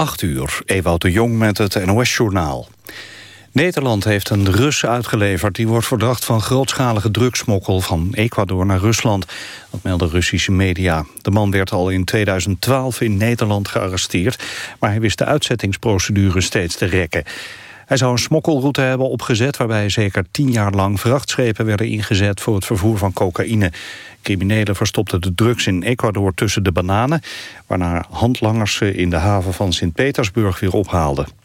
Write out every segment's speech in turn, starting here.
8 uur, Ewout de Jong met het NOS-journaal. Nederland heeft een Rus uitgeleverd. Die wordt verdacht van grootschalige drugsmokkel van Ecuador naar Rusland. Dat melden Russische media. De man werd al in 2012 in Nederland gearresteerd... maar hij wist de uitzettingsprocedure steeds te rekken. Hij zou een smokkelroute hebben opgezet... waarbij zeker tien jaar lang vrachtschepen werden ingezet... voor het vervoer van cocaïne. Criminelen verstopten de drugs in Ecuador tussen de bananen... waarna handlangers ze in de haven van Sint-Petersburg weer ophaalden.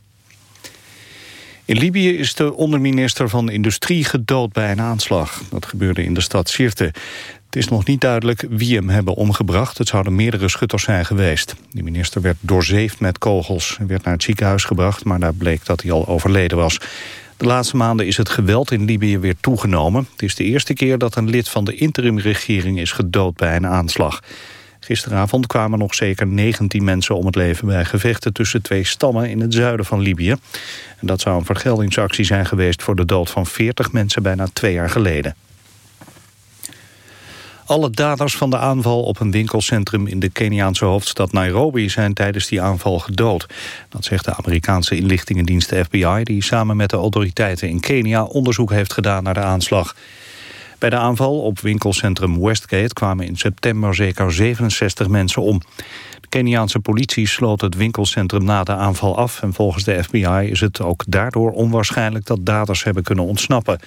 In Libië is de onderminister van Industrie gedood bij een aanslag. Dat gebeurde in de stad Sirte. Het is nog niet duidelijk wie hem hebben omgebracht. Het zouden meerdere schutters zijn geweest. De minister werd doorzeefd met kogels. Hij werd naar het ziekenhuis gebracht, maar daar bleek dat hij al overleden was. De laatste maanden is het geweld in Libië weer toegenomen. Het is de eerste keer dat een lid van de interimregering is gedood bij een aanslag. Gisteravond kwamen nog zeker 19 mensen om het leven... bij gevechten tussen twee stammen in het zuiden van Libië. Dat zou een vergeldingsactie zijn geweest... voor de dood van 40 mensen bijna twee jaar geleden. Alle daders van de aanval op een winkelcentrum in de Keniaanse hoofdstad Nairobi zijn tijdens die aanval gedood. Dat zegt de Amerikaanse inlichtingendienst FBI die samen met de autoriteiten in Kenia onderzoek heeft gedaan naar de aanslag. Bij de aanval op winkelcentrum Westgate kwamen in september zeker 67 mensen om. De Keniaanse politie sloot het winkelcentrum na de aanval af... en volgens de FBI is het ook daardoor onwaarschijnlijk dat daders hebben kunnen ontsnappen.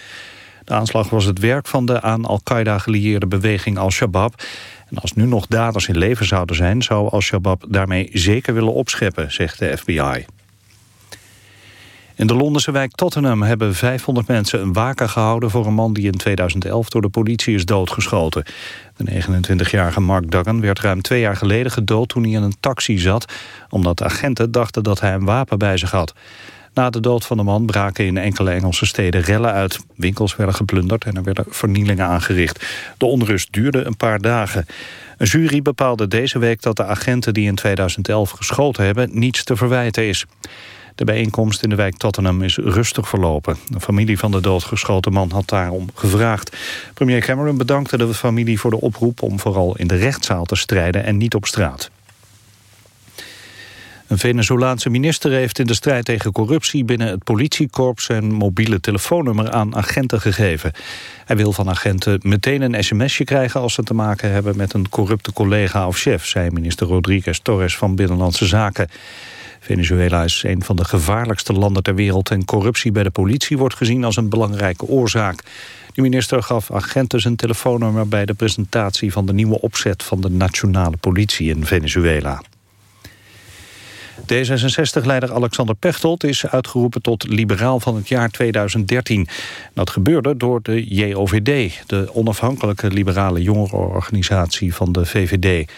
De aanslag was het werk van de aan Al-Qaeda gelieerde beweging Al-Shabaab. En als nu nog daders in leven zouden zijn... zou Al-Shabaab daarmee zeker willen opscheppen, zegt de FBI. In de Londense wijk Tottenham hebben 500 mensen een waken gehouden... voor een man die in 2011 door de politie is doodgeschoten. De 29-jarige Mark Duggan werd ruim twee jaar geleden gedood... toen hij in een taxi zat, omdat agenten dachten dat hij een wapen bij zich had. Na de dood van de man braken in enkele Engelse steden rellen uit. Winkels werden geplunderd en er werden vernielingen aangericht. De onrust duurde een paar dagen. Een jury bepaalde deze week dat de agenten die in 2011 geschoten hebben... niets te verwijten is. De bijeenkomst in de wijk Tottenham is rustig verlopen. De familie van de doodgeschoten man had daarom gevraagd. Premier Cameron bedankte de familie voor de oproep... om vooral in de rechtszaal te strijden en niet op straat. Een Venezolaanse minister heeft in de strijd tegen corruptie binnen het politiekorps zijn mobiele telefoonnummer aan agenten gegeven. Hij wil van agenten meteen een sms'je krijgen als ze te maken hebben met een corrupte collega of chef, zei minister Rodriguez Torres van Binnenlandse Zaken. Venezuela is een van de gevaarlijkste landen ter wereld... en corruptie bij de politie wordt gezien als een belangrijke oorzaak. De minister gaf agenten zijn telefoonnummer... bij de presentatie van de nieuwe opzet van de nationale politie in Venezuela. D66-leider Alexander Pechtold is uitgeroepen tot liberaal van het jaar 2013. Dat gebeurde door de JOVD, de onafhankelijke liberale jongerenorganisatie van de VVD.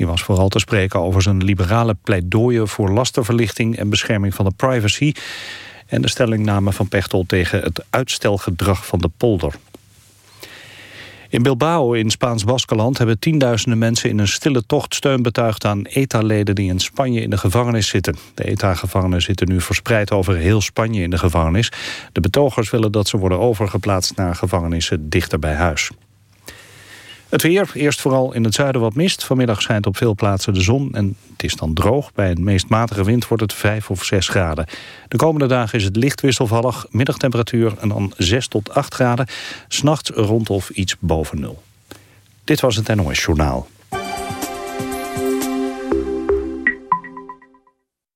Die was vooral te spreken over zijn liberale pleidooien voor lastenverlichting en bescherming van de privacy en de stellingname van Pechtold tegen het uitstelgedrag van de polder. In Bilbao in Spaans-Baskeland hebben tienduizenden mensen in een stille tocht steun betuigd aan ETA-leden die in Spanje in de gevangenis zitten. De ETA-gevangenen zitten nu verspreid over heel Spanje in de gevangenis. De betogers willen dat ze worden overgeplaatst naar gevangenissen dichter bij huis. Het weer, eerst vooral in het zuiden wat mist. Vanmiddag schijnt op veel plaatsen de zon en het is dan droog. Bij een meest matige wind wordt het 5 of 6 graden. De komende dagen is het licht wisselvallig. Middagtemperatuur en dan 6 tot 8 graden. S'nachts rond of iets boven nul. Dit was het NOS Journaal.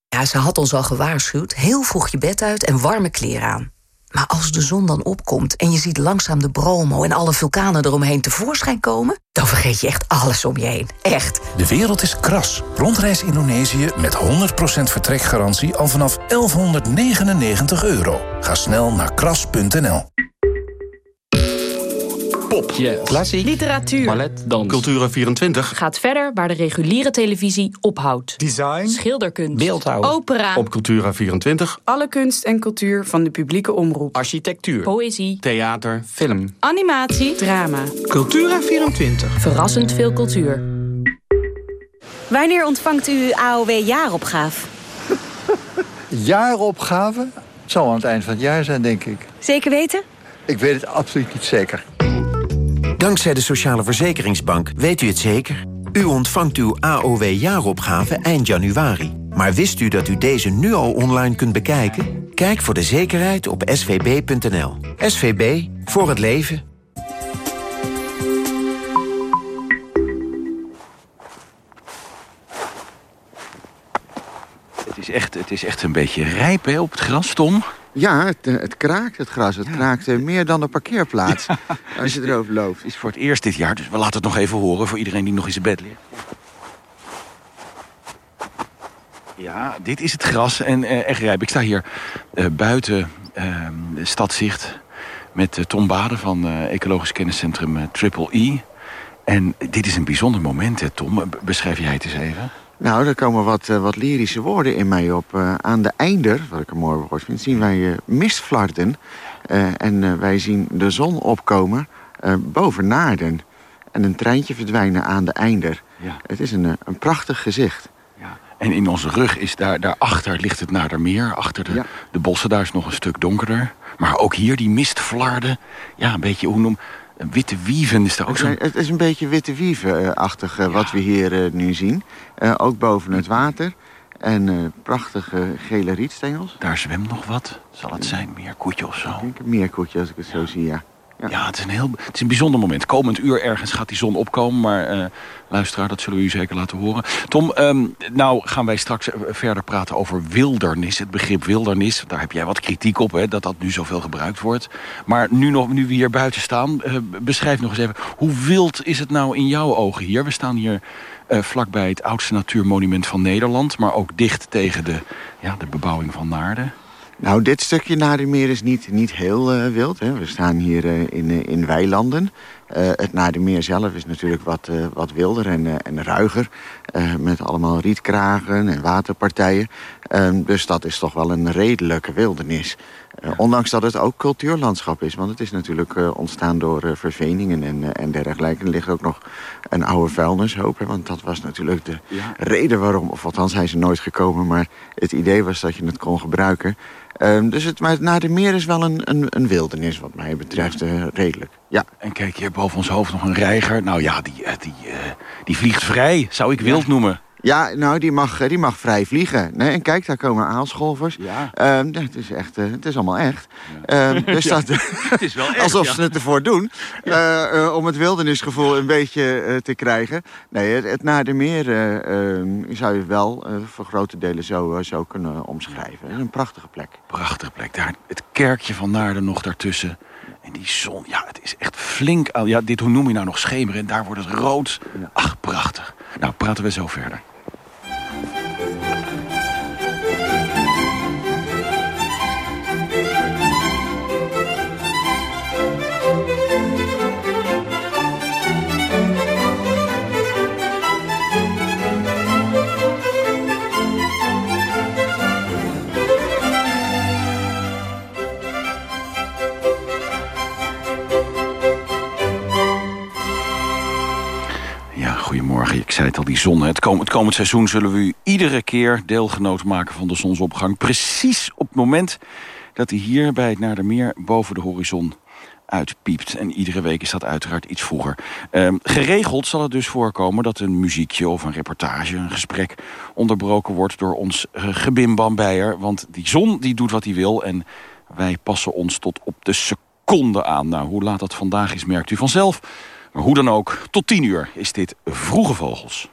Ja, ze had ons al gewaarschuwd. Heel vroeg je bed uit en warme kleren aan. Maar als de zon dan opkomt en je ziet langzaam de Bromo... en alle vulkanen eromheen tevoorschijn komen... dan vergeet je echt alles om je heen. Echt. De wereld is kras. Rondreis Indonesië met 100% vertrekgarantie al vanaf 1199 euro. Ga snel naar kras.nl. Pop, Yes. klassiek, Literatuur. ballet, dans. Cultura24, Gaat verder waar de reguliere televisie ophoudt. Design. Schilderkunst. beeldhouw. Opera. Op Cultura24, Alle kunst en cultuur van de publieke omroep. architectuur, Poëzie. theater, film. Animatie. Drama. Cultura24. Verrassend veel cultuur. Wanneer ontvangt u AOW jaaropgave? Jaaropgave? Het zal aan het eind van het jaar zijn, denk ik. Zeker weten? Ik weet het absoluut niet zeker. Dankzij de Sociale Verzekeringsbank weet u het zeker. U ontvangt uw AOW-jaaropgave eind januari. Maar wist u dat u deze nu al online kunt bekijken? Kijk voor de zekerheid op svb.nl. SVB, voor het leven. Het is echt, het is echt een beetje rijp hè, op het gras, Tom. Ja, het, eh, het kraakt, het gras. Het kraakt eh, meer dan de parkeerplaats. als je erover loopt. Het is voor het eerst dit jaar, dus we laten het nog even horen... voor iedereen die nog in zijn bed ligt. Ja, dit is het gras en eh, echt rijp. Ik sta hier eh, buiten uh, Stadzicht met Tom Baden van eh, Ecologisch Kenniscentrum Triple E. En dit is een bijzonder moment, hè, Tom. Beschrijf jij het eens even? Nou, er komen wat, eh, wat lyrische woorden in mij op. Eh, aan de einder, wat ik een mooi woord vind, zien wij eh, mistflarden. En wij zien de zon opkomen boven Naarden. En een treintje verdwijnen aan de einder. Ja. Het is een, een prachtig gezicht. En in onze rug is daar, daarachter ligt het Nadermeer. Achter de, Ja. de bossen, daar is nog een stuk donkerder. Maar ook hier die mistflarden. Ja, een beetje, hoe noem... Een witte wieven is daar ook zo. het is een beetje witte wieven-achtig eh, wat we hier eh, nu zien. Eh, ook boven het water. En prachtige gele rietstengels. Daar zwemt nog wat. Zal het zijn? Meer koetje of zo? Ik denk een meerkoetje als ik het zo zie, ja. Ja, het, is een heel, het is een bijzonder moment. Komend uur ergens gaat die zon opkomen. Maar eh, luisteraar, dat zullen we u zeker laten horen. Tom, ehm, nou gaan wij straks eh, verder praten over wildernis. Het begrip wildernis. Daar heb jij wat kritiek op, hè, dat dat nu zoveel gebruikt wordt. Maar nu, nog, nu we hier buiten staan, eh, beschrijf nog eens even... hoe wild is het nou in jouw ogen hier? We staan hier eh, vlakbij het oudste natuurmonument van Nederland... maar ook dicht tegen de, ja, de bebouwing van Naarden. Nou, dit stukje Nadermeer is niet, niet heel eh, wild. Hè. We staan hier eh, in, eh, in weilanden. Het Nadermeer zelf is natuurlijk wat, wat wilder en, en ruiger. met allemaal rietkragen en waterpartijen. Ehm, dus dat is toch wel een redelijke wildernis. Eh, ondanks dat het ook cultuurlandschap is. Want het is natuurlijk eh, ontstaan door eh, verveningen en, en dergelijke. Er ligt ook nog een oude vuilnishoop. Hè, want dat was natuurlijk de reden waarom... of althans zijn ze nooit gekomen... maar het idee was dat je het kon gebruiken. Ehm, dus het, maar het Nadermeer is wel een, een, een wildernis wat mij betreft redelijk. Ja. En kijk, hier boven ons hoofd nog een reiger. Nou ja, die, die, die vliegt vrij, zou ik wild noemen. Ja, nou, die mag, eh, die mag vrij vliegen. Nee, en kijk, daar komen aalscholvers. Ja. Ehm, ja, het, is echt, eh, het is allemaal echt. Ehm, dus Ja, dat, het is wel echt, Alsof ze het ervoor doen. eh, om het wildernisgevoel een beetje te krijgen. Nee, het, het Nadermeer eh, ehm, zou je wel voor grote delen zo, zo kunnen omschrijven. Het is een prachtige plek. Prachtige plek. Daar het kerkje van Naarden nog daartussen. En die zon, ja, het is echt flink. aan- Ja, dit hoe noem je nou nog schemeren? En daar wordt het rood. Ach, prachtig. Nou, praten we zo verder. Ik zei het al, die zon. Het, kom, het komend seizoen zullen we u iedere keer deelgenoot maken van de zonsopgang. Precies op het moment dat hij hier bij het Naardermeer boven de horizon uitpiept. En iedere week is dat uiteraard iets vroeger. Ehm, geregeld zal het dus voorkomen dat een muziekje of een reportage, een gesprek onderbroken wordt door ons uh, gebimbambijer. Want die zon die doet wat hij wil en wij passen ons tot op de seconde aan. Nou, hoe laat dat vandaag is, merkt u vanzelf. Maar hoe dan ook, tot tien uur is dit Vroege Vogels.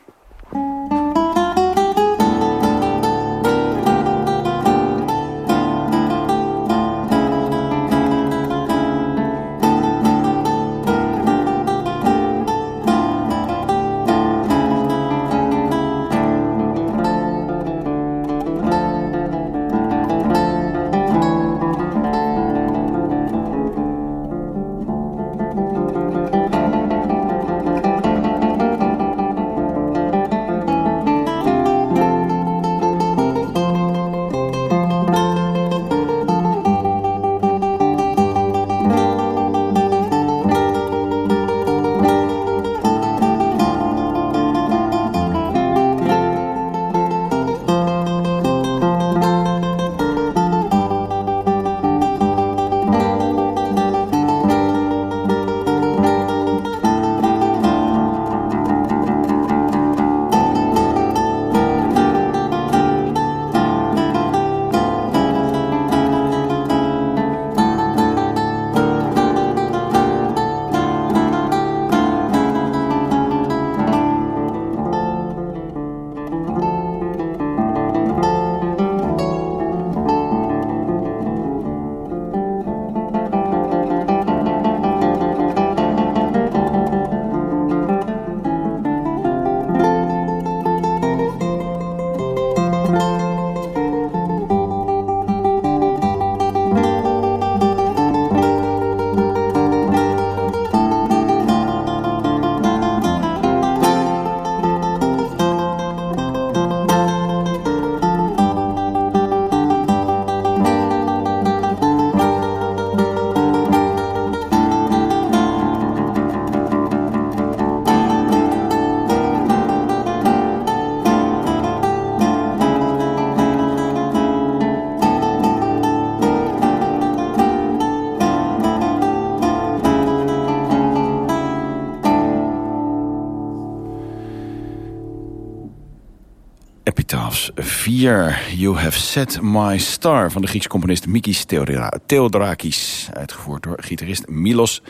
Epitaphs 4. You Have Set My Star van de Griekse componist Mikis Theodora Theodorakis. Uitgevoerd door gitarist Milos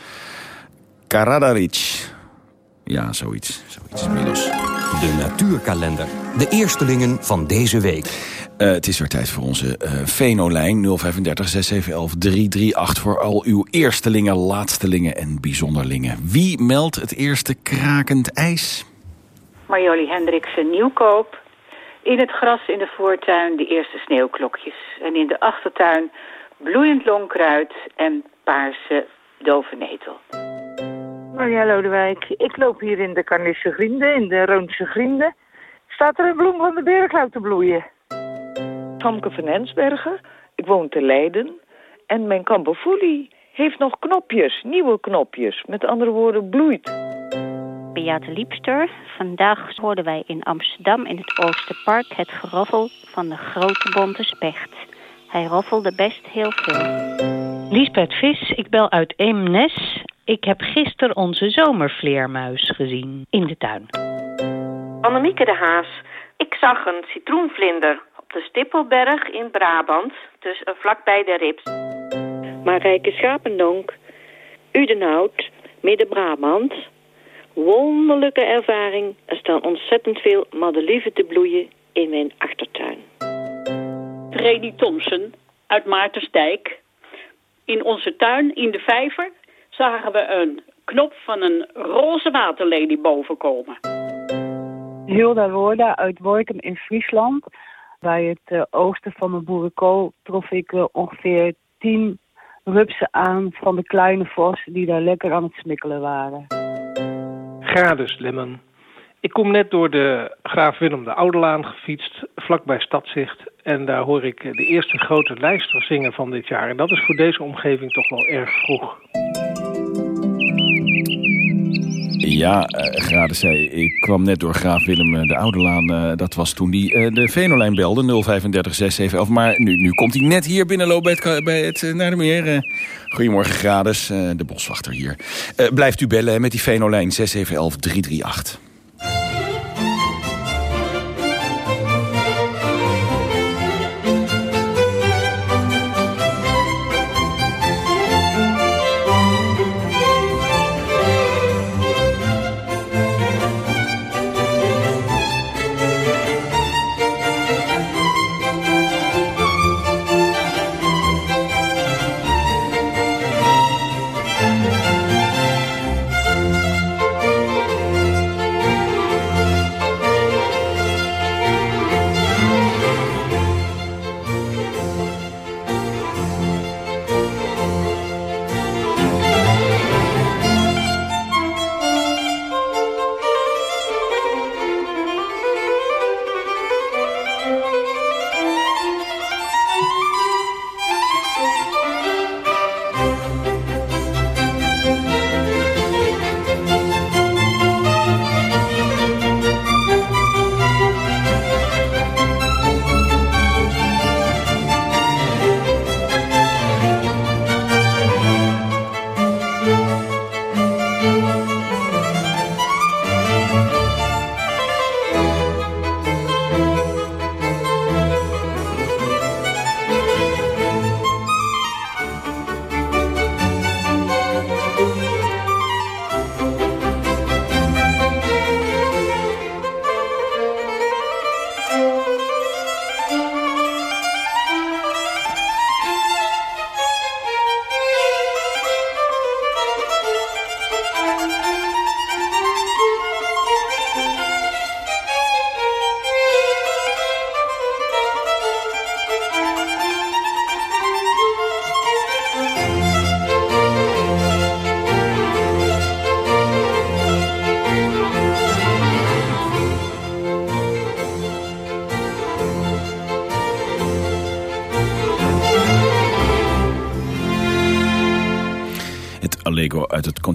Karadaric. Ja, zoiets. Zoiets, Milos. De natuurkalender. De eerstelingen van deze week. Uh, het is weer tijd voor onze uh, Venolijn 035 6711 338 voor al uw eerstelingen, laatstelingen en bijzonderlingen. Wie meldt het eerste krakend ijs? Marjolie Hendriksen Nieuwkoop. In het gras in de voortuin de eerste sneeuwklokjes. En in de achtertuin bloeiend longkruid en paarse dovenetel. Maria Lodewijk, ik loop hier in de Carnisse Griende, in de Roonse Griende. Staat er een bloem van de berenklauw te bloeien? Famke van Hensbergen, ik woon te Leiden. En mijn kamperfoelie heeft nog knopjes, nieuwe knopjes. Met andere woorden, bloeit. Beate Liepster. Vandaag hoorden wij in Amsterdam in het Oosterpark het geroffel van de grote bonte specht. Hij roffelde best heel veel. Liesbeth Vis, ik bel uit Eemnes. Ik heb gisteren onze zomervleermuis gezien in de tuin. Annemieke de Haas. Ik zag een citroenvlinder op de Stippelberg in Brabant, dus vlakbij de Rips. Marijke Schapendonk, Udenhout, Midden-Brabant. Wonderlijke ervaring. Er staan ontzettend veel madelieve te bloeien in mijn achtertuin. Redi Thompson uit Maartensdijk. In onze tuin, in de vijver, zagen we een knop van een roze waterlelie bovenkomen. Hilda Roorda uit Workum in Friesland. Bij het uh, oosten van mijn boerenkool trof ik uh, ongeveer tien rupsen aan van de kleine vos die daar lekker aan het smikkelen waren. Gradus Lemmen. Ik kom net door de Graaf Willem de Oudelaan gefietst, vlakbij Stadzicht. En daar hoor ik de eerste grote lijster zingen van dit jaar. En dat is voor deze omgeving toch wel erg vroeg. Ja, uh, zei, ik kwam net door Graaf Willem de Oudelaan. Uh, dat was toen die de Venolijn belde, 035 6711. Maar nu, nu komt hij net hier binnenlopen bij het, bij het naar de meer. goedemorgen, Grades, de boswachter hier. blijft u bellen met die Venolijn 6711 338.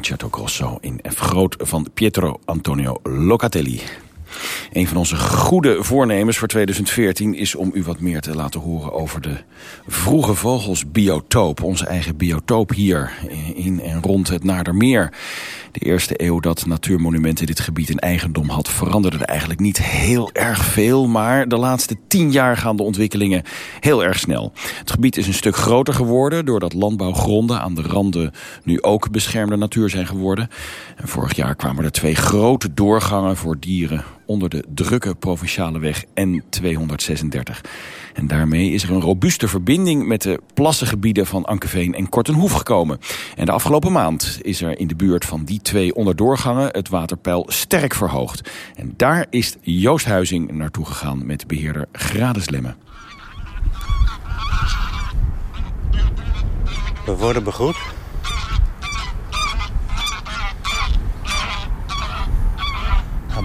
Concerto Grosso in F groot van Pietro Antonio Locatelli. Een van onze goede voornemens voor 2014 is om u wat meer te laten horen over de vroege vogelsbiotoop. Onze eigen biotoop hier in en rond het Naardermeer. De eerste eeuw dat Natuurmonumenten dit gebied in eigendom had... veranderde er eigenlijk niet heel erg veel... maar de laatste tien jaar gaan de ontwikkelingen heel erg snel. Het gebied is een stuk groter geworden... doordat landbouwgronden aan de randen nu ook beschermde natuur zijn geworden. En vorig jaar kwamen er twee grote doorgangen voor dieren... onder de drukke provinciale weg N236. En daarmee is er een robuuste verbinding met de plassengebieden van Ankeveen en Kortenhoef gekomen. En de afgelopen maand is er in de buurt van die twee onderdoorgangen het waterpeil sterk verhoogd. En daar is Joost Huizing naartoe gegaan met beheerder Grades Lemme. We worden begroet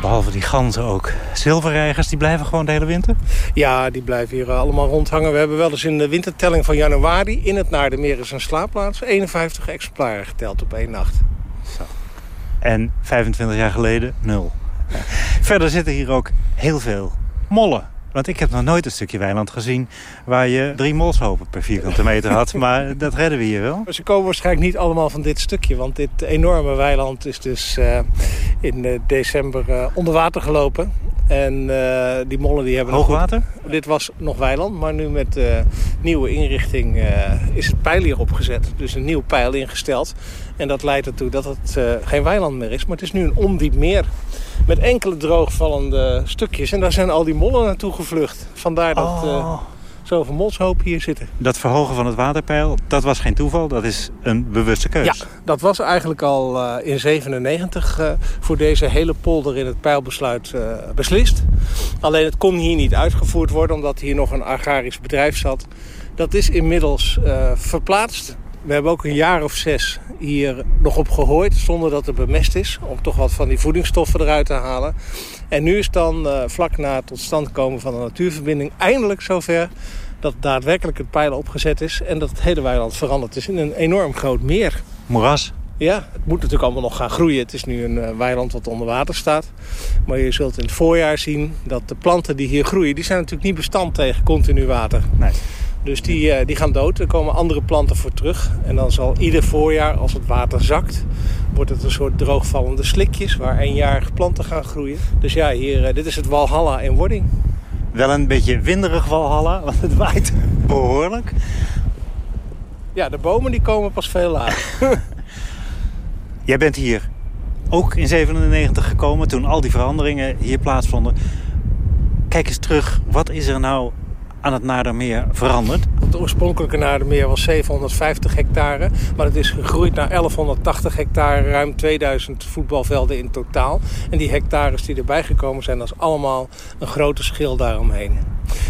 behalve die ganzen ook. Zilverreigers, die blijven gewoon de hele winter? Ja, die blijven hier allemaal rondhangen. We hebben wel eens in de wintertelling van januari... in het Naardenmeer is een slaapplaats... 51 exemplaren geteld op één nacht. Zo. En 25 jaar geleden nul. Verder zitten hier ook heel veel mollen. Want ik heb nog nooit een stukje weiland gezien... waar je drie molshopen per vierkante meter had. Maar dat redden we hier wel. Ze komen waarschijnlijk niet allemaal van dit stukje. Want dit enorme weiland is dus uh, in uh, december uh, onder water gelopen. En die mollen die hebben... Hoogwater? Goed... Dit was nog weiland, maar nu met nieuwe inrichting is het pijl hier opgezet. Dus een nieuw pijl ingesteld. En dat leidt ertoe dat het geen weiland meer is. Maar het is nu een ondiep meer met enkele droogvallende stukjes. En daar zijn al die mollen naartoe gevlucht. Vandaar dat oh. uh, zoveel molshopen hier zitten. Dat verhogen van het waterpeil, dat was geen toeval. Dat is een bewuste keus. Ja, dat was eigenlijk al uh, in 97 uh, voor deze hele polder in het peilbesluit beslist. Alleen het kon hier niet uitgevoerd worden omdat hier nog een agrarisch bedrijf zat. Dat is inmiddels verplaatst we hebben ook een jaar of zes hier nog op gehooid zonder dat er bemest is. Om toch wat van die voedingsstoffen eruit te halen. En nu is dan uh, vlak na het tot stand komen van de natuurverbinding eindelijk zover dat daadwerkelijk het pijl opgezet is. En dat het hele weiland veranderd is in een enorm groot meer. Moeras. Ja, het moet natuurlijk allemaal nog gaan groeien. Het is nu een uh, weiland wat onder water staat. Maar je zult in het voorjaar zien dat de planten die hier groeien... die zijn natuurlijk niet bestand tegen continu water. Nee. Dus die, uh, die gaan dood. Er komen andere planten voor terug. En dan zal ieder voorjaar, als het water zakt... wordt het een soort droogvallende slikjes... waar eenjarige planten gaan groeien. Dus ja, hier, uh, dit is het Walhalla in wording. Wel een beetje winderig Walhalla, want het waait behoorlijk. Ja, de bomen die komen pas veel later. Jij bent hier ook in 97 gekomen toen al die veranderingen hier plaatsvonden. Kijk eens terug, wat is er nou aan het Naardermeer veranderd? Het oorspronkelijke Naardermeer was 750 hectare. Maar het is gegroeid naar 1180 hectare, ruim 2000 voetbalvelden in totaal. En die hectares die erbij gekomen zijn, dat is allemaal een grote schil daaromheen.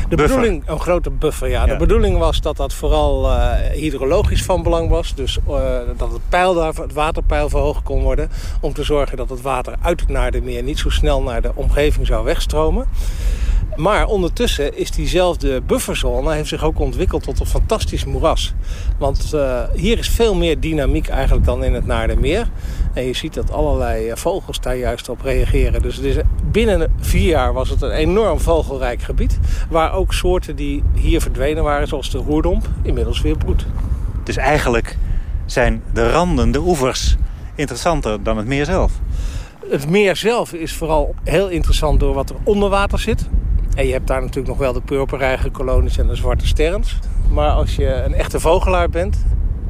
De buffer. bedoeling, een grote buffer, ja. De bedoeling was dat dat vooral uh, hydrologisch van belang was. Dus uh, dat het, peil daar, het waterpeil verhoogd kon worden. Om te zorgen dat het water uit het Naardermeer niet zo snel naar de omgeving zou wegstromen. Maar ondertussen is diezelfde bufferzone heeft zich ook ontwikkeld tot een fantastisch moeras. Want uh, hier is veel meer dynamiek eigenlijk dan in het Naardermeer. En je ziet dat allerlei vogels daar juist op reageren. Dus het is, binnen vier jaar was het een enorm vogelrijk gebied. Waar ook soorten die hier verdwenen waren, zoals de roerdomp, inmiddels weer broedt. Dus eigenlijk zijn de randen, de oevers, interessanter dan het meer zelf? Het meer zelf is vooral heel interessant door wat er onder water zit. En je hebt daar natuurlijk nog wel de purperreigerkolonies en de zwarte sterns. Maar als je een echte vogelaar bent,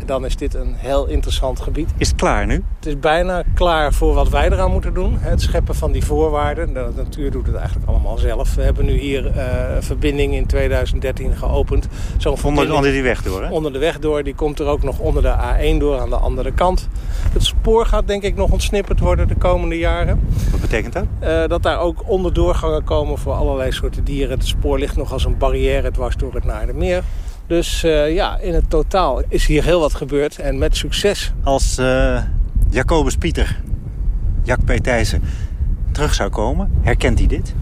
dan is dit een heel interessant gebied. Is het klaar nu? Het is bijna klaar voor wat wij eraan moeten doen. Het scheppen van die voorwaarden. De natuur doet het eigenlijk allemaal zelf. We hebben nu hier uh, een verbinding in 2013 geopend. Zo'n onder, onder die weg door, hè? Onder de weg door. Die komt er ook nog onder de A1 door aan de andere kant. Het spoor gaat denk ik nog ontsnipperd worden de komende jaren. Wat betekent dat? Uh, dat daar ook onderdoorgangen komen voor allerlei soorten dieren. Het spoor ligt nog als een barrière dwars door het Naardermeer. Dus uh, ja, in het totaal is hier heel wat gebeurd en met succes. Als uh, Jacobus Pieter, Jack P. Thijssen, terug zou komen, herkent hij dit?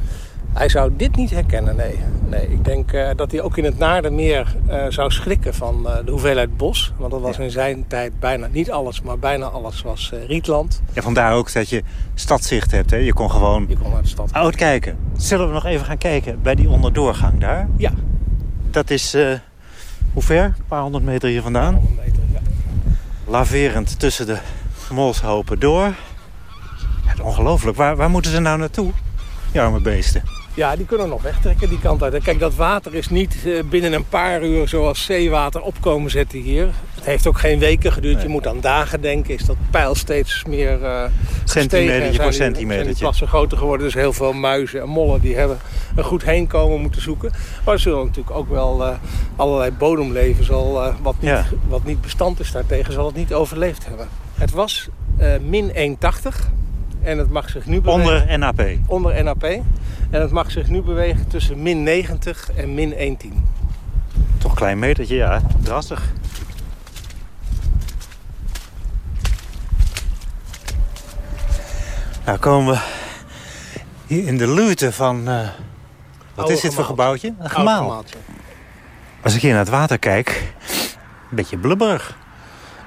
Hij zou dit niet herkennen, nee. nee ik denk uh, dat hij ook in het Naardenmeer uh, zou schrikken van uh, de hoeveelheid bos. Want dat was ja. in zijn tijd bijna, niet alles, maar bijna alles was rietland. Ja, vandaar ook dat je stadzicht hebt. Hè? Je kon gewoon je kon naar de stad uitkijken. Zullen we nog even gaan kijken bij die onderdoorgang daar? Ja. Dat is, hoe ver? Een paar honderd meter hier vandaan. Een meter, ja. Laverend tussen de molshopen door. Ja, ongelooflijk. Waar, waar moeten ze nou naartoe? Die arme beesten. Ja, die kunnen nog wegtrekken die kant uit. Kijk, dat water is niet binnen een paar uur zoals zeewater opkomen zetten hier. Het heeft ook geen weken geduurd. Nee. Je moet aan dagen denken. Is dat pijl steeds meer uh, Centimeter voor centimeter. Zijn die plassen groter geworden. Dus heel veel muizen en mollen die hebben een goed heenkomen moeten zoeken. Maar er zullen natuurlijk ook wel uh, allerlei bodemleven. Zal, uh, wat, niet, ja. wat niet bestand is daartegen, zal het niet overleefd hebben. Het was min 1,80. En het mag zich nu bewegen... Onder NAP? Onder NAP. En het mag zich nu bewegen tussen min 90 en min 110. Toch een klein metertje, ja. Drassig. Nou komen we hier in de luwte van... Uh, wat Oude is dit voor gebouwtje? Een gemaal. Als ik hier naar het water kijk, een beetje blubberig.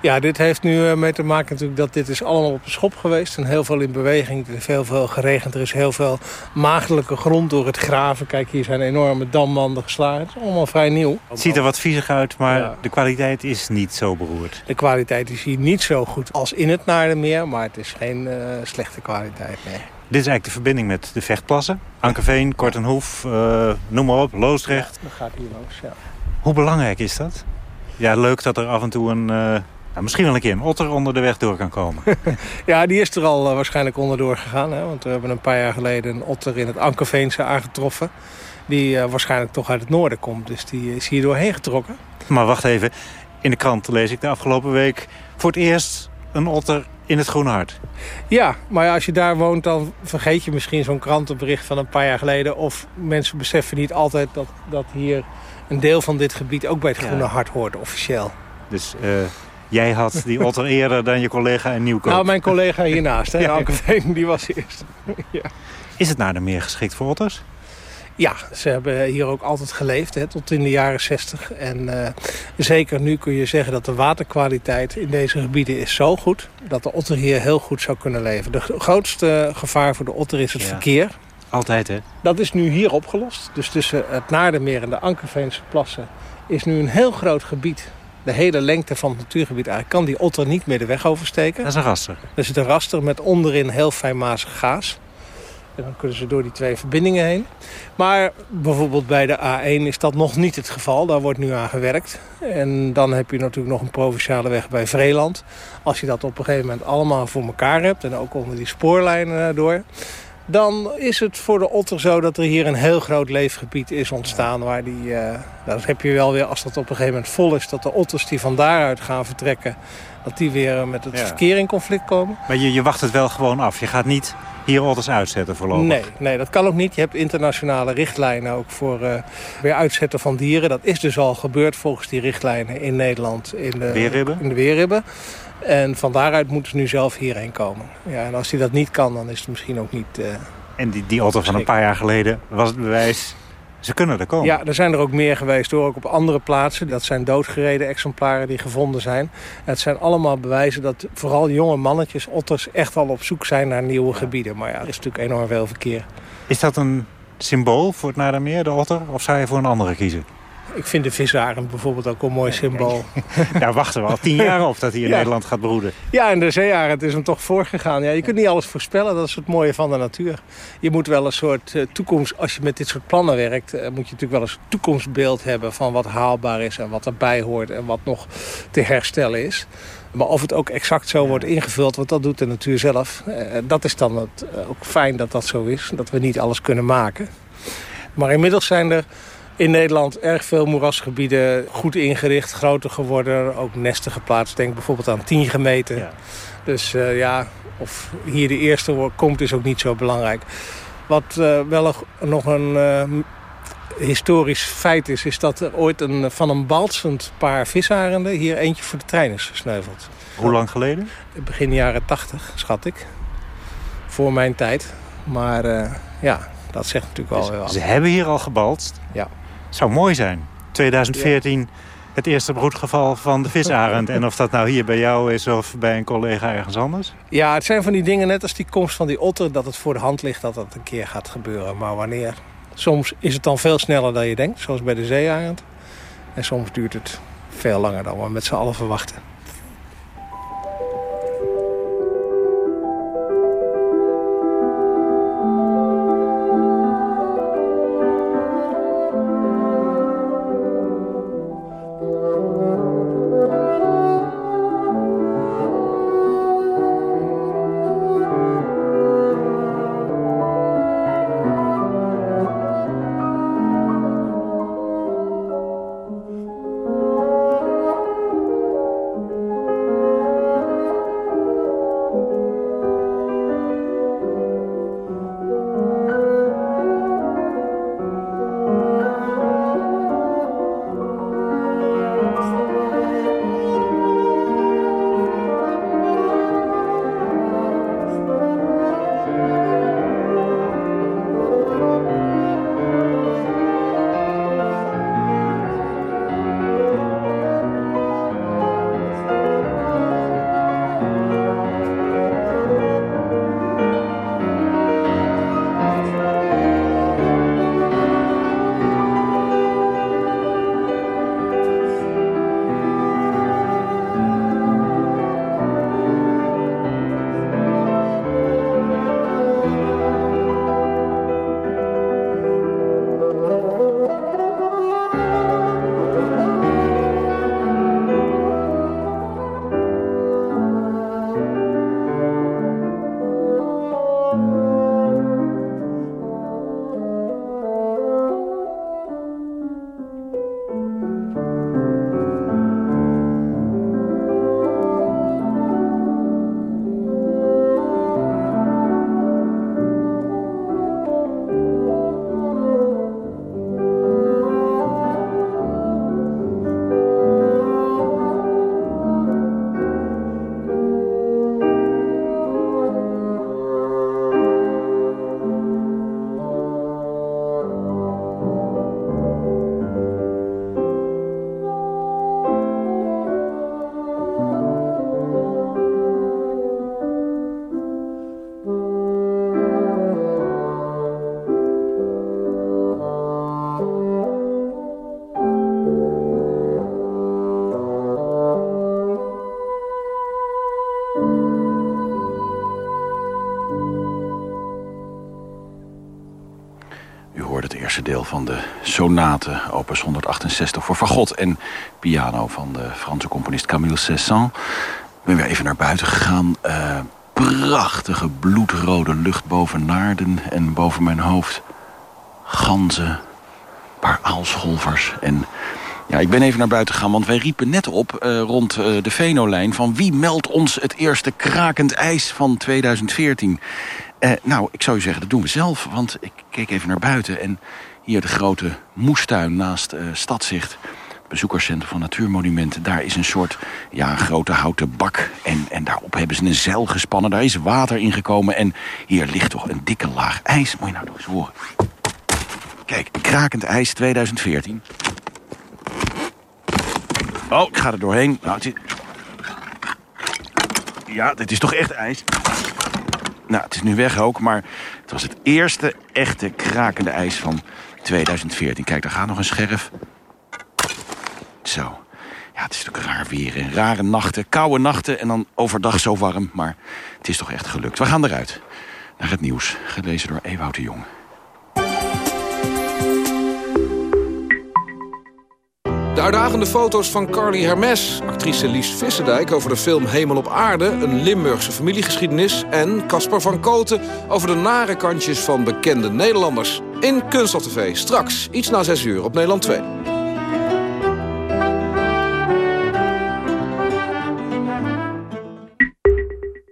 Ja, dit heeft nu mee te maken natuurlijk dat dit is allemaal op de schop geweest. En heel veel in beweging. Er is heel veel geregend. Er is heel veel maagdelijke grond door het graven. Kijk, hier zijn enorme damwanden geslagen. Het is allemaal vrij nieuw. Het ziet er wat viezig uit, maar ja. de kwaliteit is niet zo beroerd. De kwaliteit is hier niet zo goed als in het Naardenmeer. Maar het is geen uh, slechte kwaliteit, nee. Dit is eigenlijk de verbinding met de Vechtplassen. Ankerveen, Kortenhoef, uh, noem maar op, Loosdrecht. Ja, dat gaat hier langs, ja. Hoe belangrijk is dat? Ja, leuk dat er af en toe een... Uh, nou, misschien wel een keer een otter onder de weg door kan komen. ja, die is er al uh, waarschijnlijk onderdoor gegaan. Hè? Want we hebben een paar jaar geleden een otter in het Ankerveense aangetroffen. Die uh, waarschijnlijk toch uit het noorden komt. Dus die is hier doorheen getrokken. Maar wacht even. In de krant lees ik de afgelopen week voor het eerst een otter in het Groene Hart. Ja, maar als je daar woont dan vergeet je misschien zo'n krantenbericht van een paar jaar geleden. Of mensen beseffen niet altijd dat, dat hier een deel van dit gebied ook bij het Groene ja. Hart hoort, officieel. Dus uh, jij had die otter eerder dan je collega in Nieuwkoop? Nou, mijn collega hiernaast, hè, ja. Veen, die was eerst. ja. Is het naar de meer geschikt voor otters? Ja, ze hebben hier ook altijd geleefd, hè, tot in de jaren 60. En uh, zeker nu kun je zeggen dat de waterkwaliteit in deze gebieden is zo goed... dat de otter hier heel goed zou kunnen leven. De grootste gevaar voor de otter is het ja. verkeer. Altijd, hè? Dat is nu hier opgelost. Dus tussen het Naardenmeer en de Ankerveense plassen is nu een heel groot gebied. De hele lengte van het natuurgebied eigenlijk kan die otter niet meer de weg oversteken. Dat is een raster. Dat is een raster met onderin heel fijnmazig gaas. En dan kunnen ze door die twee verbindingen heen. Maar bijvoorbeeld bij de A1 is dat nog niet het geval. Daar wordt nu aan gewerkt. En dan heb je natuurlijk nog een provinciale weg bij Vreeland. Als je dat op een gegeven moment allemaal voor elkaar hebt... en ook onder die spoorlijnen door... dan is het voor de otter zo dat er hier een heel groot leefgebied is ontstaan. Waar die, uh, dat heb je wel weer als dat op een gegeven moment vol is... dat de otters die van daaruit gaan vertrekken... dat die weer met het ja. verkeer in conflict komen. Maar je, je wacht het wel gewoon af. Je gaat niet hier otters uitzetten voorlopig? Nee, nee, dat kan ook niet. Je hebt internationale richtlijnen ook voor uh, weer uitzetten van dieren. Dat is dus al gebeurd volgens die richtlijnen in Nederland. In de weerribben? In de weerribben. En van daaruit moeten ze nu zelf hierheen komen. Ja, en als hij dat niet kan, dan is het misschien ook niet... Uh, en die, die otter van een paar jaar geleden was het bewijs... Ze kunnen er komen. Ja, er zijn er ook meer geweest hoor, ook op andere plaatsen. Dat zijn doodgereden exemplaren die gevonden zijn. Het zijn allemaal bewijzen dat vooral jonge mannetjes, otters... echt al op zoek zijn naar nieuwe ja. gebieden. Maar ja, er is natuurlijk enorm veel verkeer. Is dat een symbool voor het Nadermeer, de otter? Of zou je voor een andere kiezen? Ik vind de visarend bijvoorbeeld ook een mooi symbool. Daar wachten we al tien jaar op dat hij in ja. Nederland gaat broeden. Ja, en de zeearend is hem toch voorgegaan. Ja, je kunt niet alles voorspellen, dat is het mooie van de natuur. Je moet wel een soort uh, toekomst, als je met dit soort plannen werkt... Uh, moet je natuurlijk wel eens een toekomstbeeld hebben van wat haalbaar is... en wat erbij hoort en wat nog te herstellen is. Maar of het ook exact zo wordt ingevuld, want dat doet de natuur zelf. Uh, dat is dan het, ook fijn dat dat zo is, dat we niet alles kunnen maken. Maar inmiddels zijn er in Nederland erg veel moerasgebieden goed ingericht, groter geworden. Ook nesten geplaatst. Denk bijvoorbeeld aan 10 gemeten. Ja. Dus uh, ja, of hier de eerste komt is ook niet zo belangrijk. Wat uh, wel nog een uh, historisch feit is... is dat er ooit een, van een balsend paar visarenden... hier eentje voor de trein is gesneuveld. Hoe lang geleden? Begin jaren 80, schat ik. Voor mijn tijd. Maar ja, Dat zegt natuurlijk wel Dus wat. Ze hebben hier al gebalst. Ja. Zou mooi zijn. 2014 het eerste broedgeval van de visarend. en of dat nou hier bij jou is of bij een collega ergens anders. Ja, het zijn van die dingen net als die komst van die otter... dat het voor de hand ligt dat dat een keer gaat gebeuren. Maar wanneer? Soms is het dan veel sneller dan je denkt, zoals bij de zeearend. En soms duurt het veel langer dan we met z'n allen verwachten. Van de sonate, opus 168 voor fagot en piano van de Franse componist Camille Cessan. Ik ben weer even naar buiten gegaan. Eh, prachtige bloedrode lucht boven Naarden en boven mijn hoofd. Ganzen, paar aalscholvers en... Ja, ik ben even naar buiten gegaan, want wij riepen net op eh, rond eh, de Venolijn... van wie meldt ons het eerste krakend ijs van 2014? Eh, nou, ik zou u zeggen, dat doen we zelf. Want ik keek even naar buiten en hier de grote moestuin naast eh, Stadzicht... bezoekerscentrum van Natuurmonumenten. Daar is een soort ja, grote houten bak. En, en daarop hebben ze een zeil gespannen. Daar is water in gekomen. En hier ligt toch een dikke laag ijs. Moet je nou nog eens horen. Kijk, krakend ijs 2014. Oh, ik ga er doorheen. Nou, het. Ja, dit is toch echt ijs? Nou, het is nu weg ook, maar het was het eerste echte krakende ijs van 2014. Kijk, daar gaat nog een scherf. Zo. Ja, het is natuurlijk raar weer. en Rare nachten, koude nachten en dan overdag zo warm. Maar het is toch echt gelukt. We gaan eruit. Naar het nieuws, gelezen door Ewout de Jong. De uitdagende foto's van Carly Hermes, actrice Lies Visserdijk... over de film Hemel op Aarde, een Limburgse familiegeschiedenis... en Caspar van Koten over de nare kantjes van bekende Nederlanders. In Kunststof TV, straks, iets na 6 uur op Nederland 2.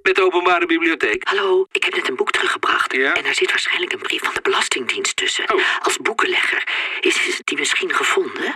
Met de openbare bibliotheek. Hallo, ik heb net een boek teruggebracht. En daar zit waarschijnlijk een brief van de Belastingdienst tussen. Als boekenlegger. Is die misschien gevonden?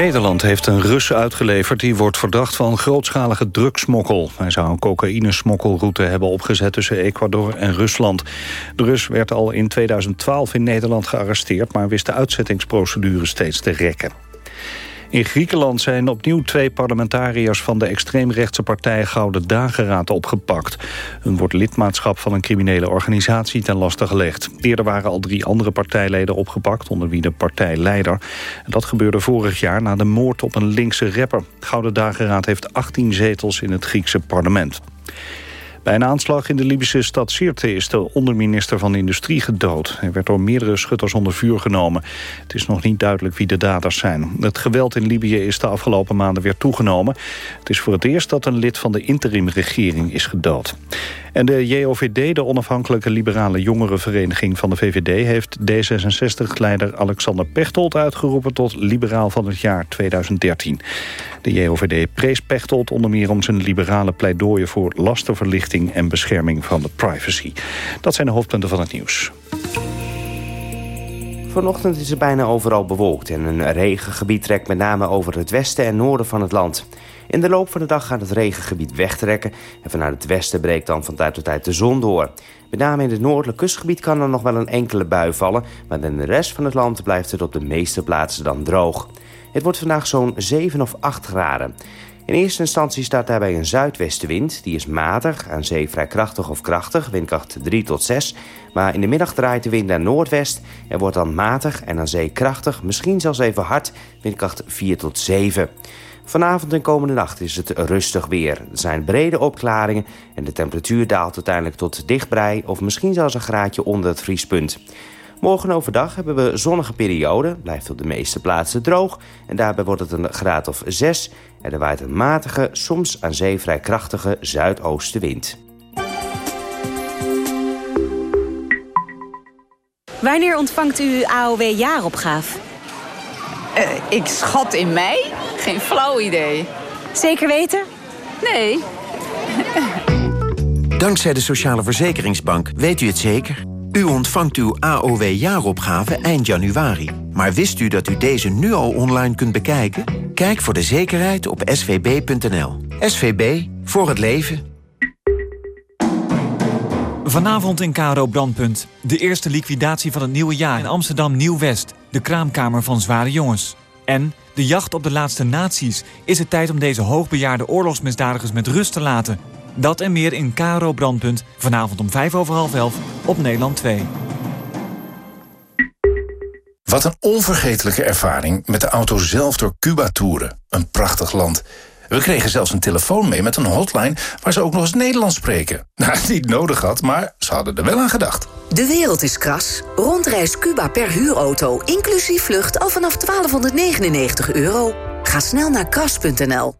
Nederland heeft een Rus uitgeleverd die wordt verdacht van grootschalige drugsmokkel. Hij zou een cocaïnesmokkelroute hebben opgezet tussen Ecuador en Rusland. De Rus werd al in 2012 in Nederland gearresteerd... maar wist de uitzettingsprocedure steeds te rekken. In Griekenland zijn opnieuw twee parlementariërs van de extreemrechtse partij Gouden Dageraad opgepakt. Hun wordt lidmaatschap van een criminele organisatie ten laste gelegd. Eerder waren al drie andere partijleden opgepakt, onder wie de partijleider. Dat gebeurde vorig jaar na de moord op een linkse rapper. Gouden Dageraad heeft 18 zetels in het Griekse parlement. Bij een aanslag in de Libische stad Sirte is de onderminister van Industrie gedood. Hij werd door meerdere schutters onder vuur genomen. Het is nog niet duidelijk wie de daders zijn. Het geweld in Libië is de afgelopen maanden weer toegenomen. Het is voor het eerst dat een lid van de interimregering is gedood. En de JOVD, de onafhankelijke liberale jongerenvereniging van de VVD... heeft D66-leider Alexander Pechtold uitgeroepen tot liberaal van het jaar 2013. De JOVD prees Pechtold onder meer om zijn liberale pleidooien... voor lastenverlichting en bescherming van de privacy. Dat zijn de hoofdpunten van het nieuws. Vanochtend is het bijna overal bewolkt en een regengebied trekt met name over het westen en noorden van het land. In de loop van de dag gaat het regengebied wegtrekken en vanuit het westen breekt dan van tijd tot tijd de zon door. Met name in het noordelijk kustgebied kan er nog wel een enkele bui vallen, maar in de rest van het land blijft het op de meeste plaatsen dan droog. Het wordt vandaag zo'n 7 of 8 graden. In eerste instantie staat daarbij een zuidwestenwind. Die is matig, aan zee vrij krachtig of krachtig, windkracht 3 tot 6. Maar in de middag draait de wind naar noordwest en wordt dan matig en aan zee krachtig, misschien zelfs even hard, windkracht 4 tot 7. Vanavond en komende nacht is het rustig weer. Er zijn brede opklaringen en de temperatuur daalt uiteindelijk tot dichtbrei... of misschien zelfs een graadje onder het vriespunt. Morgen overdag hebben we zonnige perioden, blijft op de meeste plaatsen droog... en daarbij wordt het een graad of 6 en er waait een matige, soms aan zee vrij krachtige zuidoostenwind. Wanneer ontvangt u AOW-jaaropgave? Uh, ik schat in mei? Geen flauw idee. Zeker weten? Nee. Dankzij de Sociale Verzekeringsbank weet u het zeker. U ontvangt uw AOW-jaaropgave eind januari. Maar wist u dat u deze nu al online kunt bekijken? Kijk voor de zekerheid op svb.nl. SVB, voor het leven. Vanavond in Karo Brandpunt. De eerste liquidatie van het nieuwe jaar in Amsterdam Nieuw-West. De kraamkamer van zware jongens. En de jacht op de laatste naties. Is het tijd om deze hoogbejaarde oorlogsmisdadigers met rust te laten? Dat en meer in Karo Brandpunt. Vanavond om vijf over half elf op Nederland 2. Wat een onvergetelijke ervaring met de auto zelf door Cuba toeren. Een prachtig land. We kregen zelfs een telefoon mee met een hotline waar ze ook nog eens Nederlands spreken. Nou, niet nodig had, maar ze hadden er wel aan gedacht. De wereld is kras. Rondreis Cuba per huurauto, inclusief vlucht al vanaf 1299 euro. Ga snel naar kras.nl.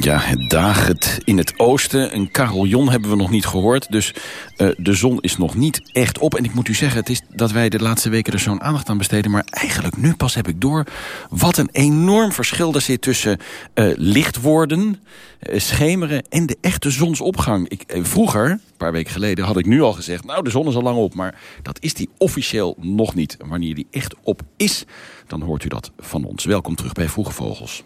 Ja, het daget in het oosten. Een carillon hebben we nog niet gehoord. Dus uh, de zon is nog niet echt op. En ik moet u zeggen, het is dat wij de laatste weken er zo'n aandacht aan besteden. Maar eigenlijk nu pas heb ik door wat een enorm verschil er zit tussen uh, licht worden, uh, schemeren en de echte zonsopgang. Ik, vroeger, een paar weken geleden, had ik nu al gezegd... nou, de zon is al lang op, maar dat is die officieel nog niet. Wanneer die echt op is, dan hoort u dat van ons. Welkom terug bij Vroege Vogels.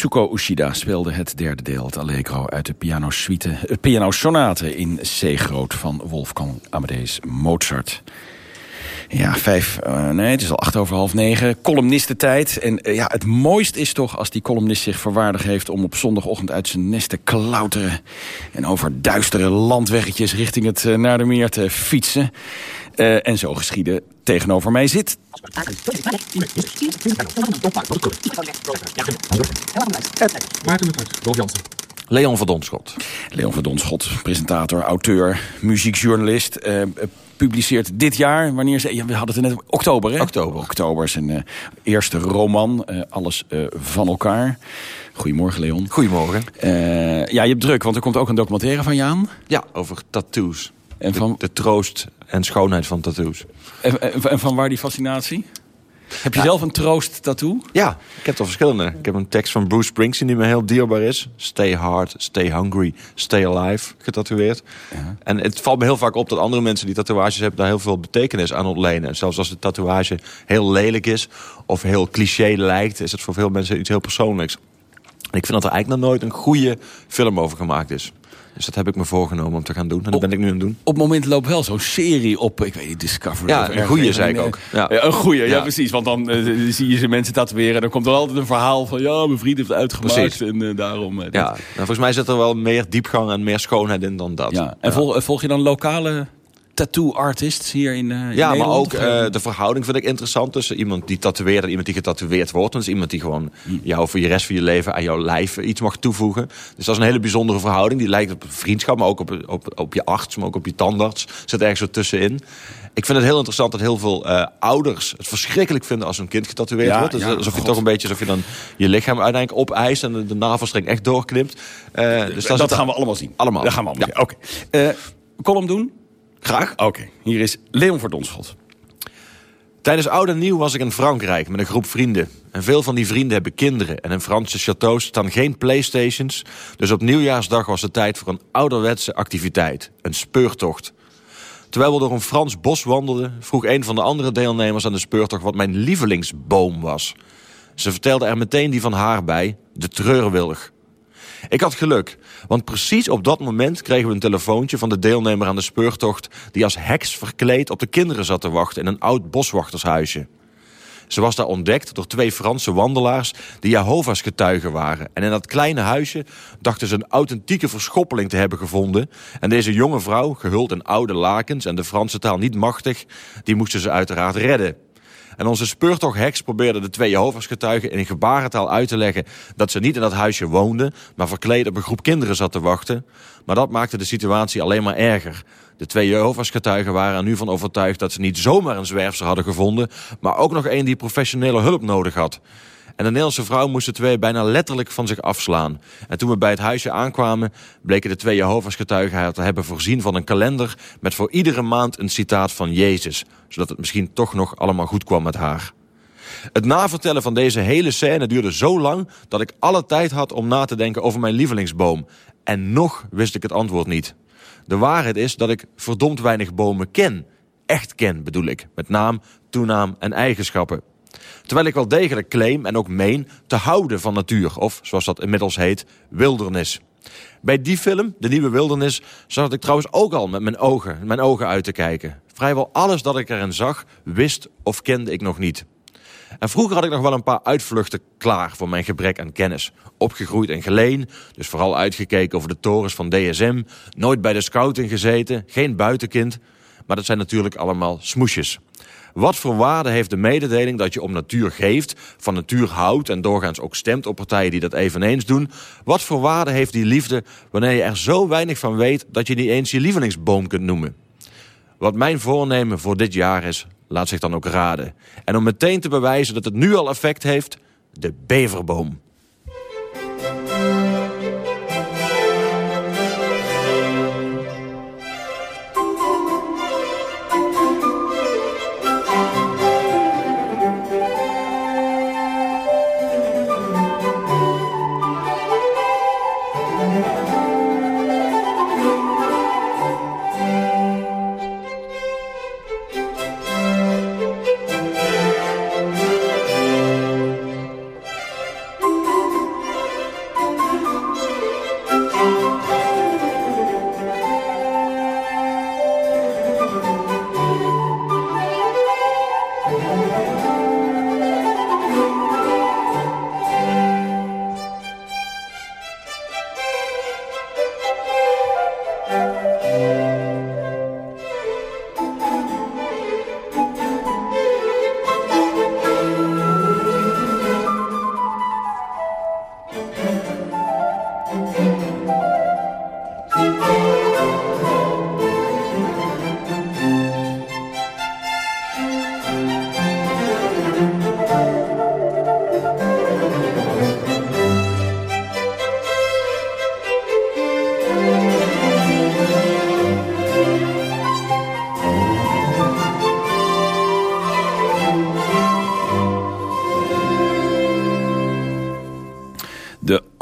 Mitsuko Ushida speelde het derde deel, het Allegro, uit de pianosuite, het eh, pianosonate in C groot van Wolfgang Amadeus Mozart. Ja, vijf, uh, nee, het is al acht over half negen. Columnistentijd. En uh, ja, het mooist is toch als die columnist zich verwaardig heeft... om op zondagochtend uit zijn nest te klauteren... en over duistere landweggetjes richting het uh, Naardermeer te fietsen. En zo geschieden tegenover mij zit... Leon van Donschot. Leon van Donschot, presentator, auteur, muziekjournalist. Uh, publiceert dit jaar, wanneer ze, ja, we hadden het net, oktober hè? Oktober. Oktober, zijn uh, eerste roman, uh, Alles van elkaar. Goedemorgen Leon. Goedemorgen. ja, je hebt druk, want er komt ook een documentaire van je aan. Ja, over tattoos. En van... de troost en schoonheid van tattoos. En, en, en van waar die fascinatie? Heb je zelf een troost tattoo? Ja, ik heb er verschillende. Ik heb een tekst van Bruce Springsteen die me heel dierbaar is. Stay hard, stay hungry, stay alive getatoeëerd. Ja. En het valt me heel vaak op dat andere mensen die tatoeages hebben... daar heel veel betekenis aan ontlenen. Zelfs als de tatoeage heel lelijk is of heel cliché lijkt... is het voor veel mensen iets heel persoonlijks. En ik vind dat er eigenlijk nog nooit een goede film over gemaakt is. Dus dat heb ik me voorgenomen om te gaan doen. En dat ben ik nu aan het doen. Op het moment loopt wel zo'n serie op, ik weet niet, Discovery. Ja, een goede zei ik ook. Ja. ja een goede, ja. precies. Want dan uh, zie je ze mensen tatoeëren. En dan komt er altijd een verhaal van, ja, mijn vriend heeft uitgemaakt. Precies. En uh, daarom... Uh, ja, nou, volgens mij zit er wel meer diepgang en meer schoonheid in dan dat. Ja. En volg, volg je dan lokale tattoo artists hier in, uh, in ja, maar ook uh, de verhouding vind ik interessant tussen iemand die tatoeëert en iemand die getatoeëerd wordt. Dat is iemand die gewoon jou voor je rest van je leven aan jouw lijf iets mag toevoegen. Dus dat is een hele bijzondere verhouding. Die lijkt op vriendschap, maar ook op, op, op je arts, maar ook op je tandarts. Zit ergens zo tussenin. Ik vind het heel interessant dat heel veel uh, ouders het verschrikkelijk vinden als hun kind getatoeëerd ja, wordt. Dus ja, alsof je toch een beetje alsof je dan je lichaam uiteindelijk opeist en de, de navelstreng echt doorknipt. dus dat, dat gaan we allemaal zien. Allemaal. Dat gaan we allemaal ja. Oké. Okay. column doen? Graag. Oké, hier is Leon Verdonschot. Tijdens oud en nieuw was ik in Frankrijk met een groep vrienden. En veel van die vrienden hebben kinderen. En in Franse châteaus staan geen playstations. Dus op nieuwjaarsdag was het tijd voor een ouderwetse activiteit. Een speurtocht. Terwijl we door een Frans bos wandelden... vroeg een van de andere deelnemers aan de speurtocht... wat mijn lievelingsboom was. Ze vertelde er meteen die van haar bij, de treurwilg. Ik had geluk, want precies op dat moment kregen we een telefoontje van de deelnemer aan de speurtocht... die als heks verkleed op de kinderen zat te wachten in een oud boswachtershuisje. Ze was daar ontdekt door twee Franse wandelaars die Jehovah's getuigen waren. En in dat kleine huisje dachten ze een authentieke verschoppeling te hebben gevonden. En deze jonge vrouw, gehuld in oude lakens en de Franse taal niet machtig... die moesten ze uiteraard redden. En onze speurtochtheks probeerde de twee Jehovah's getuigen in gebarentaal uit te leggen dat ze niet in dat huisje woonden, maar verkleed op een groep kinderen zat te wachten. Maar dat maakte de situatie alleen maar erger. De twee Jehovah's getuigen waren er nu van overtuigd dat ze niet zomaar een zwerfster hadden gevonden, maar ook nog een die professionele hulp nodig had. En de Nederlandse vrouw moest de twee bijna letterlijk van zich afslaan. En toen we bij het huisje aankwamen... bleken de twee Jehovah's getuigen haar te hebben voorzien van een kalender... met voor iedere maand een citaat van Jezus. Zodat het misschien toch nog allemaal goed kwam met haar. Het navertellen van deze hele scène duurde zo lang... dat ik alle tijd had om na te denken over mijn lievelingsboom. En nog wist ik het antwoord niet. De waarheid is dat ik verdomd weinig bomen ken. Echt ken bedoel ik. Met naam, toenaam en eigenschappen. Terwijl ik wel degelijk claim en ook meen te houden van natuur. Of, zoals dat inmiddels heet, wildernis. Bij die film, De Nieuwe Wildernis, zat ik trouwens ook al met mijn ogen, mijn ogen uit te kijken. Vrijwel alles dat ik erin zag, wist of kende ik nog niet. En vroeger had ik nog wel een paar uitvluchten klaar voor mijn gebrek aan kennis. Opgegroeid in Geleen, dus vooral uitgekeken over de torens van DSM. Nooit bij de scouting gezeten, geen buitenkind. Maar dat zijn natuurlijk allemaal smoesjes. Wat voor waarde heeft de mededeling dat je om natuur geeft, van natuur houdt en doorgaans ook stemt op partijen die dat eveneens doen? Wat voor waarde heeft die liefde wanneer je er zo weinig van weet dat je niet eens je lievelingsboom kunt noemen? Wat mijn voornemen voor dit jaar is, laat zich dan ook raden. En om meteen te bewijzen dat het nu al effect heeft, de beverboom.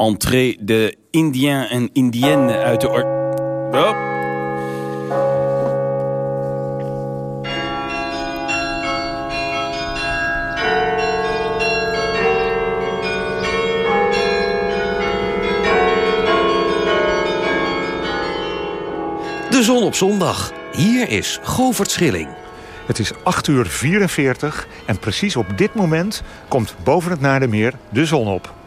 Entree de Indien en Indienne uit de... Or oh. De zon op zondag. Hier is Govert Schilling. Het is 8 uur 44 en precies op dit moment komt boven het Naardenmeer de zon op.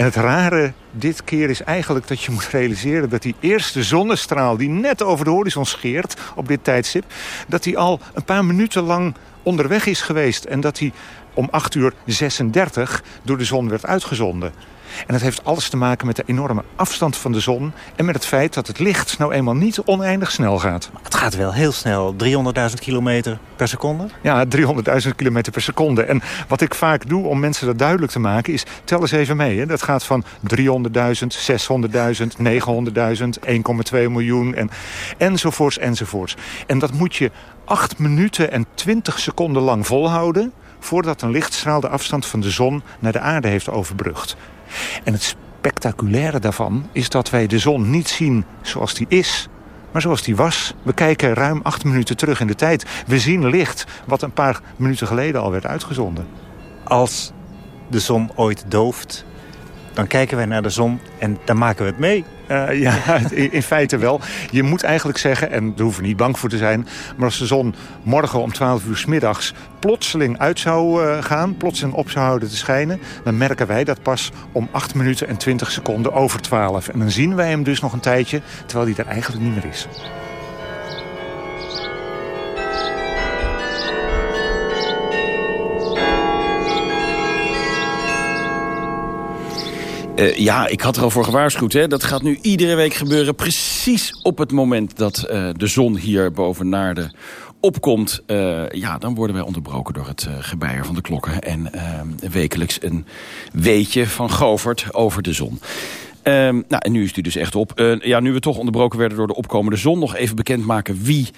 Het rare dit keer is eigenlijk dat je moet realiseren... dat die eerste zonnestraal die net over de horizon scheert op dit tijdstip... dat die al een paar minuten lang onderweg is geweest... en dat die om 8 uur 36 door de zon werd uitgezonden. En dat heeft alles te maken met de enorme afstand van de zon... en met het feit dat het licht nou eenmaal niet oneindig snel gaat. Het gaat wel heel snel, 300.000 kilometer per seconde? Ja, 300.000 kilometer per seconde. En wat ik vaak doe om mensen dat duidelijk te maken... is, tel eens even mee. Hè. Dat gaat van 300.000, 600.000, 900.000, 1,2 miljoen... En, enzovoorts, enzovoorts. En dat moet je 8 minuten en 20 seconden lang volhouden... voordat een lichtstraal de afstand van de zon naar de aarde heeft overbrugd. En het spectaculaire daarvan is dat wij de zon niet zien zoals die is... maar zoals die was. We kijken ruim acht minuten terug in de tijd. We zien licht wat een paar minuten geleden al werd uitgezonden. Als de zon ooit dooft, dan kijken wij naar de zon en dan maken we het mee. Uh, ja, in, feite wel. Je moet eigenlijk zeggen, en daar hoeven niet bang voor te zijn... maar als de zon morgen om 12 uur s middags plotseling uit zou uh, gaan... plotseling op zou houden te schijnen... dan merken wij dat pas om 8 minuten en 20 seconden over 12. En dan zien wij hem dus nog een tijdje, terwijl hij er eigenlijk niet meer is. Uh, ja, ik had er al voor gewaarschuwd. Hè? Dat gaat nu iedere week gebeuren. Precies op het moment dat uh, de zon hier boven Naarden opkomt. Uh, ja, dan worden wij onderbroken door het gebeier van de klokken. En wekelijks een weetje van Govert over de zon. Um, nou, en nu is die dus echt op. Uh, ja, nu we toch onderbroken werden door de opkomende zon... nog even bekendmaken wie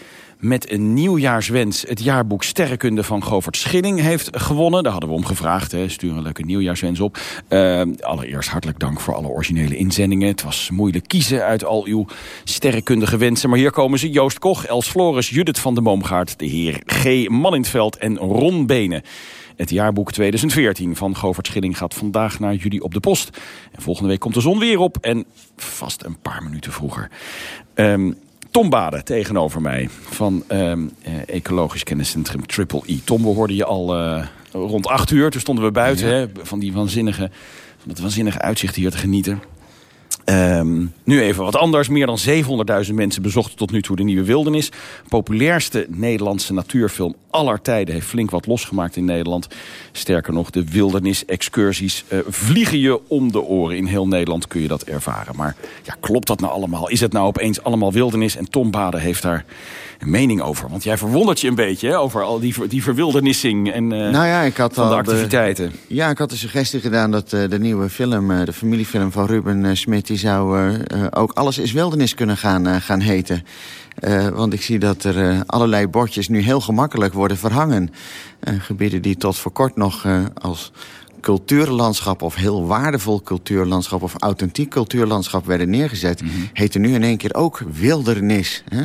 met een nieuwjaarswens... het jaarboek Sterrenkunde van Govert Schilling heeft gewonnen. Daar hadden we om gevraagd. Hè. Stuur een leuke nieuwjaarswens op. Uh, allereerst hartelijk dank voor alle originele inzendingen. Het was moeilijk kiezen uit al uw sterrenkundige wensen. Maar hier komen ze. Joost Koch, Els Flores, Judith van de Boomgaard... de heer G. Manintveld en Ron Benen. Het jaarboek 2014 van Govert Schilling gaat vandaag naar jullie op de post. En volgende week komt de zon weer op en vast een paar minuten vroeger. Um, Tom Bade tegenover mij van um, uh, Ecologisch Kenniscentrum Triple E. Tom, we hoorden je al uh, rond acht uur. Toen stonden we buiten hè, van die waanzinnige, van dat waanzinnige uitzicht hier te genieten. Ehm, nu even wat anders. Meer dan 700.000 mensen bezochten tot nu toe de Nieuwe Wildernis. Populairste Nederlandse natuurfilm aller tijden heeft flink wat losgemaakt in Nederland. Sterker nog, de wildernis-excursies uh, vliegen je om de oren. In heel Nederland kun je dat ervaren. Maar ja, klopt dat nou allemaal? Is het nou opeens allemaal wildernis? En Tom Bade heeft daar een mening over. Want jij verwondert je een beetje hè, over al die, die verwildernissing en, uh, nou ja, ik had van de activiteiten. De, ja, ik had de suggestie gedaan dat uh, de nieuwe film, uh, de familiefilm van Ruben Smit... die zou ook Alles is Wildernis kunnen gaan, gaan heten. Uh, want ik zie dat er uh, allerlei bordjes nu heel gemakkelijk worden verhangen. Uh, gebieden die tot voor kort nog als cultuurlandschap of heel waardevol cultuurlandschap of authentiek cultuurlandschap werden neergezet, mm -hmm. heten nu in één keer ook wildernis. Hè?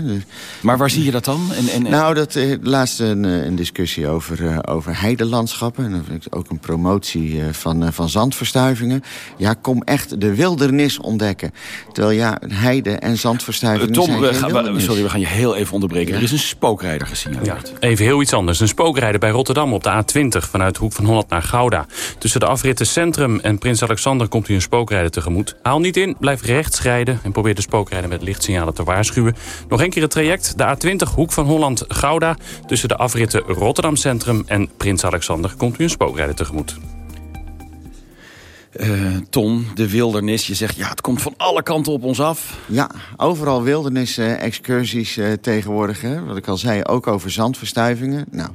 Maar waar zie je dat dan? En, en, Nou, dat uh, laatst een, een, discussie over, uh, over heidelandschappen. En ook een promotie uh, van, van zandverstuivingen. Ja, kom echt de wildernis ontdekken. Terwijl ja, heide en zandverstuivingen Tom, zijn we gaan, we, sorry, we gaan je heel even onderbreken. Ja. Er is een spookrijder gesignaleerd. Ja, even heel iets anders. Een spookrijder bij Rotterdam op de A20 vanuit Hoek van Holland naar Gouda. Tussen de afritten Centrum en Prins Alexander komt u een spookrijder tegemoet. Haal niet in, blijf rechts rijden en probeer de spookrijder met lichtsignalen te waarschuwen. Nog een keer het traject, de A20 Hoek van Holland-Gouda. Tussen de afritten Rotterdam Centrum en Prins Alexander komt u een spookrijder tegemoet. Uh, Ton, de wildernis. Je zegt, ja, het komt van alle kanten op ons af. Ja, overal wildernis-excursies uh, uh, tegenwoordig. Hè? Wat ik al zei, ook over zandverstuivingen. Nou,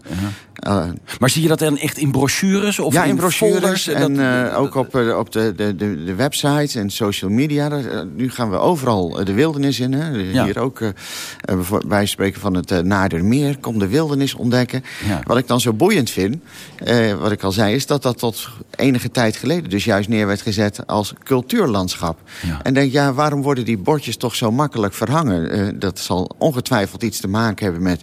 -huh. maar zie je dat dan echt in brochures? Of ja, in, in brochures en dat... ook op, op de, de, de, de websites en social media. Daar, nu gaan we overal de wildernis in. Hè? Ja. Hier ook, wij spreken van het Nadermeer. Kom de wildernis ontdekken. Ja. Wat ik dan zo boeiend vind, wat ik al zei... is dat dat tot enige tijd geleden dus juist neer werd gezet als cultuurlandschap. Ja. En denk, ja, waarom worden die bordjes toch zo makkelijk verhangen? Uh, dat zal ongetwijfeld iets te maken hebben met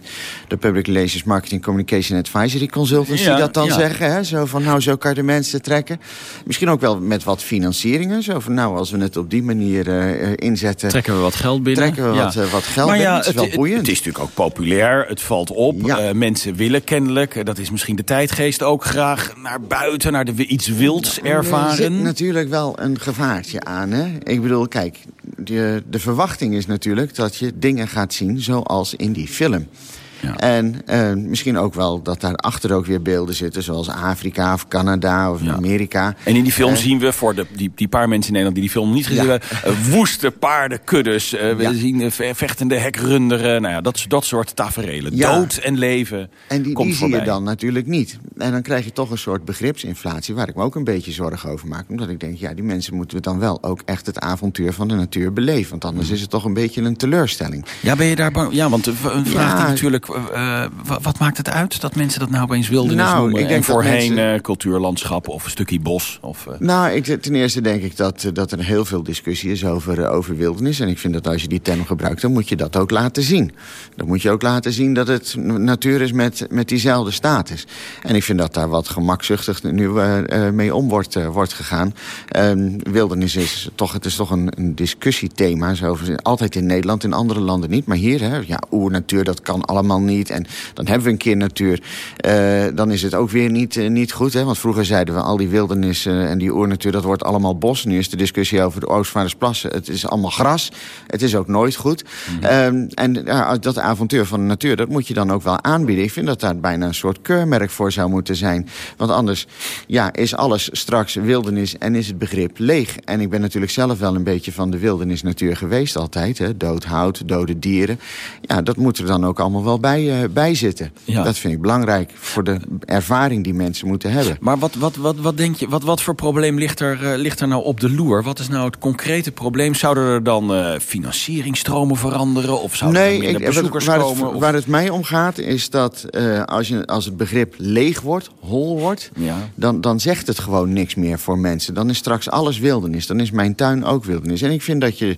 de Public Relations Marketing Communication Advisory Consultants... Ja, die dat dan ja. zeggen, hè? zo van, nou, zo kan je de mensen trekken. Misschien ook wel met wat financieringen. Zo van, nou, als we het op die manier uh, inzetten... Trekken we wat geld binnen. Trekken we wat, uh, wat geld maar binnen. Ja, het is wel het, boeiend. Het is natuurlijk ook populair, het valt op. Mensen willen kennelijk, dat is misschien de tijdgeest ook graag... naar buiten, naar de, iets wilds ervaren natuurlijk wel een gevaartje aan. Hè? Ik bedoel, kijk, de, de verwachting is natuurlijk dat je dingen gaat zien zoals in die film. Ja. En uh, misschien ook wel dat daarachter ook weer beelden zitten... zoals Afrika of Canada of ja. Amerika. En in die film uh, zien we, voor de, die, die paar mensen in Nederland... die die film niet gezien ja. hebben... Uh, woeste paardenkuddes. we zien vechtende hekrunderen. Nou ja, dat, dat soort taferelen. Dood en leven En die, komt die zie je dan natuurlijk niet. En dan krijg je toch een soort begripsinflatie... waar ik me ook een beetje zorgen over maak. Omdat ik denk, ja, die mensen moeten we dan wel ook echt... het avontuur van de natuur beleven. Want anders is het toch een beetje een teleurstelling. Ja, ben je daar bang? Ja, want een vraag die natuurlijk... Uh, wat maakt het uit dat mensen dat nou opeens wildernis nou, noemen? Ik denk en voorheen mensen... uh, cultuurlandschap of een stukje bos? Of. Nou, ik, ten eerste denk ik dat, dat er heel veel discussie is over, over wildernis. En ik vind dat als je die term gebruikt, dan moet je dat ook laten zien. Dan moet je ook laten zien dat het natuur is met, met diezelfde status. En ik vind dat daar wat gemakzuchtig nu mee om wordt, wordt gegaan. Ehm, wildernis is toch, het is toch een, een discussiethema. Zo, altijd in Nederland, in andere landen niet. Maar hier, hè, ja, oernatuur, dat kan allemaal niet. En dan hebben we een keer natuur. Uh, dan is het ook weer niet, uh, niet goed. Hè? Want vroeger zeiden we al die wildernis en die oernatuur... dat wordt allemaal bos. Nu is de discussie over de Oostvaardersplassen. Het is allemaal gras. Het is ook nooit goed. Mm -hmm. en dat avontuur van de natuur, dat moet je dan ook wel aanbieden. Ik vind dat daar bijna een soort keurmerk voor zou moeten zijn. Want anders ja, is alles straks wildernis en is het begrip leeg. En ik ben natuurlijk zelf wel een beetje van de wildernisnatuur geweest altijd. Hè? Dood hout, dode dieren. Ja, dat moet er dan ook allemaal wel bij, uh, bij zitten. Ja. Dat vind ik belangrijk voor de ervaring die mensen moeten hebben. Maar wat, wat, wat, wat denk je, wat, wat voor probleem ligt er, uh, ligt er nou op de loer? Wat is nou het concrete probleem? Zouden er dan uh, financieringstromen veranderen? Of zouden nee, er minder ik, bezoekers waar komen? Het, of... waar het mij om gaat is dat als, je, als het begrip leeg wordt, hol wordt... Ja. Dan, dan zegt het gewoon niks meer voor mensen. Dan is straks alles wildernis. Dan is mijn tuin ook wildernis. En ik vind dat je,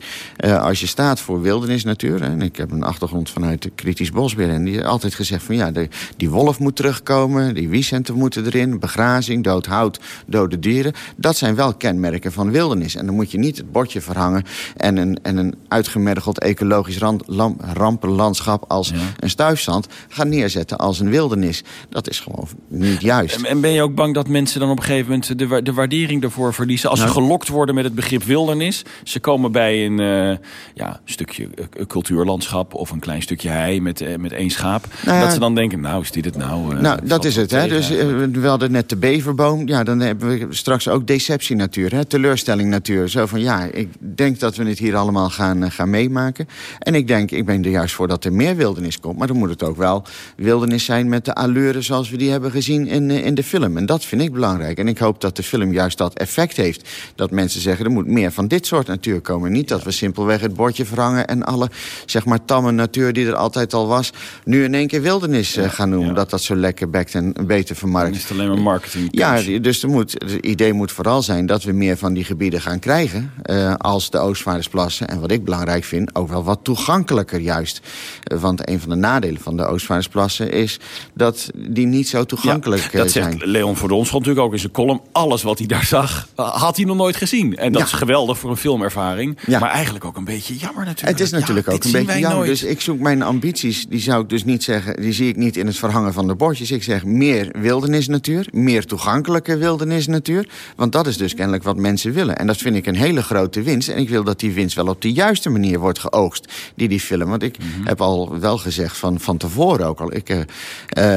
als je staat voor wildernisnatuur... en ik heb een achtergrond vanuit de kritisch bosbeheer... en En die altijd gezegd van ja, de, die wolf moet terugkomen... die wiesenten moeten erin, begrazing, dood hout, dode dieren. Dat zijn wel kenmerken van wildernis. En dan moet je niet het bordje verhangen... en een, en een uitgemergeld ecologisch rand, lam, rampenlandschap als een stuifzand... gaan neerzetten als een wildernis. Dat is gewoon niet juist. En, en ben je ook bang dat mensen dan op een gegeven moment de, de waardering ervoor verliezen? Als ze Nou. gelokt worden met het begrip wildernis. Ze komen bij een eh, ja, stukje eh, cultuurlandschap of een klein stukje hei met, eh, met één schaap. Nou ja. dat ze dan denken, nou is dit het nou? eh, nou, dat is het. Hè? Dus, eh, we hadden net de beverboom. Ja, dan hebben we straks ook deceptie natuur. Hè? Teleurstelling natuur. Zo van, ja, ik denk dat we het hier allemaal gaan, eh, gaan meemaken. En ik denk, ik ben er juist voor dat er meer wildernis komt. Maar dan moet het ook wel wildernis zijn met de allure... zoals we die hebben gezien in, in de film. En dat vind ik belangrijk. En ik hoop dat de film juist dat effect heeft. Dat mensen zeggen, er moet meer van dit soort natuur komen. Niet dat we simpelweg het bordje verhangen... en alle, zeg maar, tamme natuur die er altijd al was... nu in één keer wildernis eh, gaan noemen. Dat dat zo lekker bekt en beter vermarkt. Dan is het alleen maar marketing. Ja, dus er moet, het idee moet vooral zijn dat we meer van die gebieden gaan krijgen... eh, als de Oostvaardersplassen. En wat ik belangrijk vind, ook wel wat toegankelijker juist. Eh, want een van de nadelen van de Oostvaardersplassen is... dat die niet zo toegankelijk dat zijn. zegt Leon voor de natuurlijk ook in zijn column. Alles wat hij daar zag, had hij nog nooit gezien. En dat is geweldig voor een filmervaring. Ja. Maar eigenlijk ook een beetje jammer natuurlijk. Het is natuurlijk ook een beetje jammer. nooit. Dus ik zoek mijn ambities, die zou ik dus niet zeggen... die zie ik niet in het verhangen van de bordjes. Ik zeg meer wildernisnatuur, meer toegankelijke wildernisnatuur. Want dat is dus kennelijk wat mensen willen. En dat vind ik een hele grote winst. En ik wil dat die winst wel op de juiste manier wordt geoogst, die die film. Want ik Mhm. heb al wel gezegd van, van tevoren ook al... ik eh,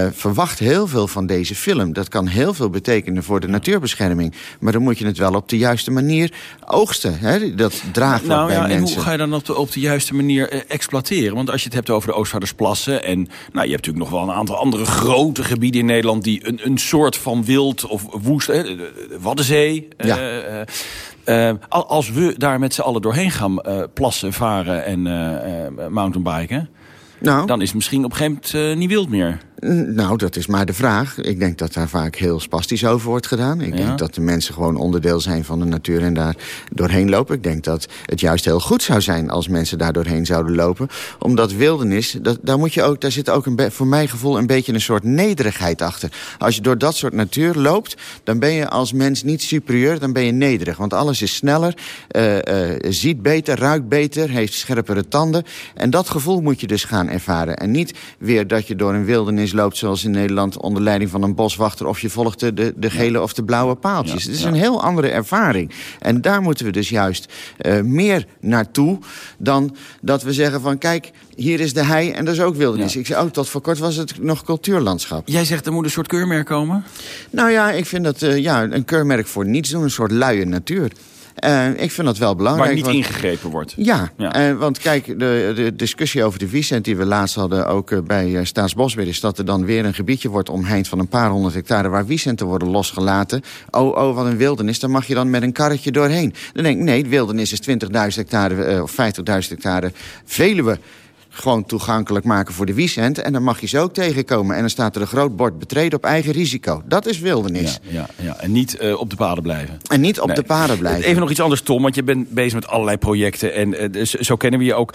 eh, verwacht heel veel van deze film. Dat kan heel veel betekenen voor de natuurbescherming. Maar dan moet je het wel op de juiste manier oogsten. Hè? Dat draagt Nou bij ja, en mensen. hoe ga je dan op de, op de juiste manier eh, exploiteren? Want als je het hebt over de Oostvaardersplassen... en nou, je hebt natuurlijk nog wel een aantal andere grote gebieden in Nederland... die een, een soort van wild of woest... Hè, de- Waddenzee... eh, Ja. eh, eh, al- als we daar met z'n allen doorheen gaan eh, plassen, varen en mountainbiken... Nou. dan is het misschien op een gegeven moment niet wild meer. Nou, dat is maar de vraag. Ik denk dat daar vaak heel spastisch over wordt gedaan. Ik Ja. denk dat de mensen gewoon onderdeel zijn van de natuur en daar doorheen lopen. Ik denk dat het juist heel goed zou zijn als mensen daar doorheen zouden lopen. Omdat wildernis, dat, daar, moet je ook, daar zit ook een voor mijn gevoel een beetje een soort nederigheid achter. Als je door dat soort natuur loopt, dan ben je als mens niet superieur, dan ben je nederig. Want alles is sneller, eh, eh, ziet beter, ruikt beter, heeft scherpere tanden. En dat gevoel moet je dus gaan ervaren. En niet weer dat je door een wildernis loopt zoals in Nederland... onder leiding van een boswachter of je volgt de, de, de gele of de blauwe paaltjes. Ja, Het is ja. een heel andere ervaring. En daar moeten we dus juist eh, meer naartoe dan dat we zeggen van... kijk, hier is de hei en dat is ook wildernis. Ik zei ook, tot voor kort was het nog cultuurlandschap. Jij zegt er moet een soort keurmerk komen? Nou ja, ik vind dat eh, ja, een keurmerk voor niets doen, een soort luie natuur. Eh, ik vind dat wel belangrijk. Waar niet want- ingegrepen wordt. ja, Ja. eh, want kijk, de, de discussie over de Vicent die we laatst hadden... ook eh, bij eh, Staatsbosbeheer... is dat er dan weer een gebiedje wordt omheind van een paar honderd hectare... waar Vicenten worden losgelaten. Oh, oh, wat een wildernis, daar mag je dan met een karretje doorheen. Dan denk ik, nee, wildernis is 20.000 hectare of 50.000 hectare Veluwe gewoon toegankelijk maken voor de Vicent. En dan mag je ze ook tegenkomen. En dan staat er een groot bord betreden op eigen risico. Dat is wildernis. Ja, ja, ja. En niet eh, op de paden blijven. En niet op Nee. de paden blijven. Even nog iets anders, Tom, want je bent bezig met allerlei projecten. En eh, dus, zo kennen we je ook.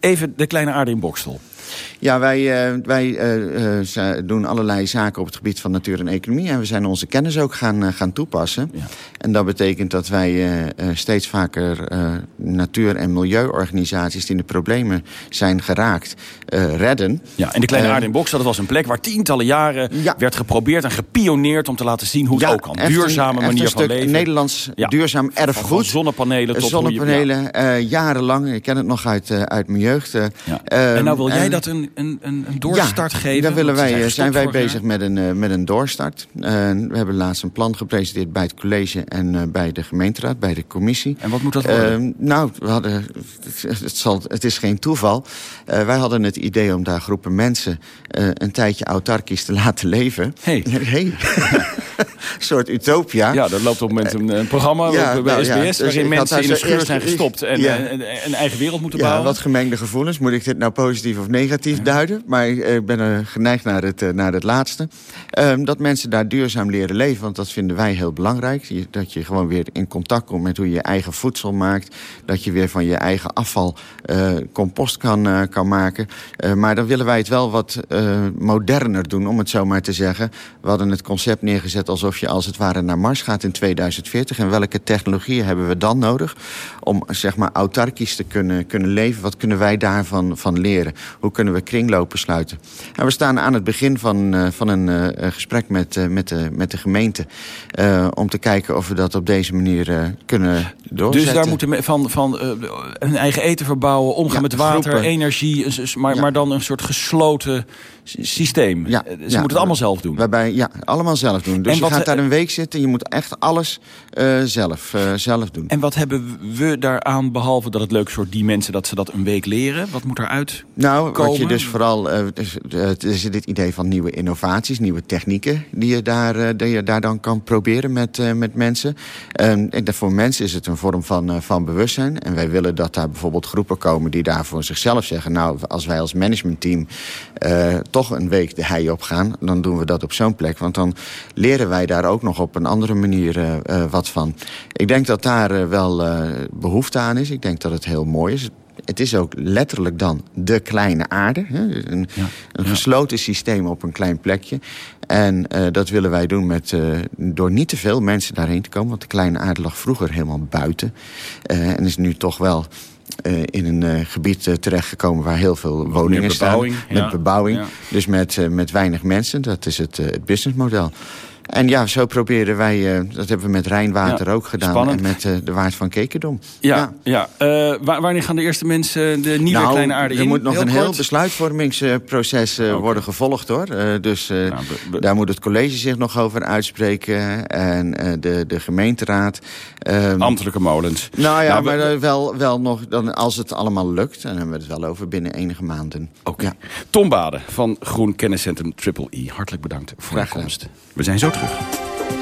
Even de kleine aarde in Bokstel. Ja, wij, eh, wij eh, eh, doen allerlei zaken op het gebied van natuur en economie. En we zijn onze kennis ook gaan, gaan toepassen. En dat betekent dat wij steeds vaker natuur- en milieuorganisaties... die in de problemen zijn geraakt, redden. Ja, en de kleine aarde in Bokstel, dat was een plek waar tientallen jaren werd geprobeerd en gepioneerd om te laten zien hoe het ook kan. Duurzame manier van stuk leven. Nederlands Ja. duurzaam erfgoed. Van zonnepanelen tot je- Zonnepanelen, jarenlang. Ik ken het nog uit, uit mijn jeugd. eh. en nou wil Ehm, jij dat een, een, een, een doorstart ja, geven? daar willen wij, eh, zijn wij jaar. bezig met een, eh, met een doorstart. Eh, we hebben laatst een plan gepresenteerd bij het college en bij de gemeenteraad, bij de commissie. En wat moet dat worden? Eh, nou, we hadden, het, zal, het is geen toeval. Wij hadden het idee om daar groepen mensen een tijdje autarkisch te laten leven. Hey. hey. soort utopia. Ja, er loopt op het moment een, een programma Ja, bij nou SBS... ja, dus waarin mensen in zo scheur zijn gestopt... en Ja. eh, een, een eigen wereld moeten Ja, bouwen. wat gemengde gevoelens. Moet ik dit nou positief of negatief duiden? Maar ik, ik ben er geneigd naar het, eh, naar het laatste. Ehm, dat mensen daar duurzaam leren leven, want dat vinden wij heel belangrijk. Dat je gewoon weer in contact komt met hoe je je eigen voedsel maakt. Dat je weer van je eigen afval eh, compost kan, eh, kan maken. Eh, maar dan willen wij het wel wat eh, moderner doen, om het zo maar te zeggen. We hadden het concept neergezet alsof je als het ware naar Mars gaat in 2040. En welke technologieën hebben we dan nodig om zeg maar autarkisch te kunnen, kunnen leven? Wat kunnen wij daarvan van leren? Hoe kunnen we kringlopen sluiten? En we staan aan het begin van, eh, van een eh, gesprek met, eh, met, de, met de gemeente... om te kijken of we dat op deze manier kunnen doorzetten. Dus daar moeten we van, van hun eigen eten verbouwen, omgaan Ja, met water, groepen. energie, een maar, maar dan een soort gesloten systeem. Ja, Eh, Ze ja. moeten het allemaal zelf doen. Waarbij, ja, allemaal zelf doen. Dus En je gaat daar een week zitten, je moet echt alles eh, zelf, eh, zelf doen. En wat hebben we daaraan, behalve dat het leuk is voor die mensen dat ze dat een week leren? Wat moet eruit Nou, wat je komen? dus vooral... eh, dus, het is dit idee van nieuwe innovaties, nieuwe technieken... die je daar, die je daar dan kan proberen met, met mensen. En voor mensen is het een vorm van, van bewustzijn. En wij willen dat daar bijvoorbeeld groepen komen... die daar voor zichzelf zeggen... nou, als wij als managementteam toch een week de hei op gaan... dan doen we dat op zo'n plek. Want dan leren wij daar ook nog op een andere manier eh, eh, wat van. Ik denk dat daar eh, wel eh, behoefte aan is. Ik denk dat het heel mooi is. Het is ook letterlijk dan de kleine aarde. Hè? Een, een gesloten systeem op een klein plekje. En dat willen wij doen met, door niet te veel mensen daarheen te komen. Want de kleine aarde lag vroeger helemaal buiten. En is nu toch wel eh, in een eh, gebied eh, terechtgekomen waar heel veel woningen bebouwing, staan. Met ja. bebouwing. Ja. Dus met, met weinig mensen. Dat is het, het businessmodel. En ja, zo proberen wij, eh, dat hebben we met Rijnwater Ja, ook gedaan. spannend. En met eh, de Waard van Kekerdom. Ja, ja. Eh, wa- wanneer gaan de eerste mensen de nieuwe nou, kleine aarde in? er moet nog een heel besluitvormingsproces eh, worden gevolgd, hoor. Eh, dus eh, Nou, daar moet het college zich nog over uitspreken. En eh, de, de gemeenteraad. Ehm, Ambtelijke molens. Nou ja, Nou, maar eh, wel, wel nog, dan, als het allemaal lukt... dan hebben we het wel over binnen enige maanden. Oké. Tom Bade van Groen Kenniscentrum Triple E. Hartelijk bedankt voor Graag komst. We zijn zo terug.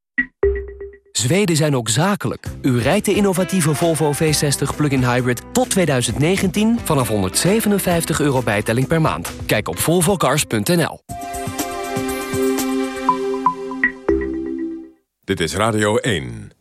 Zweden zijn ook zakelijk. U rijdt de innovatieve Volvo V60 plug-in hybrid tot 2019 vanaf 157 euro bijtelling per maand. Kijk op volvocars.nl. Dit is Radio 1.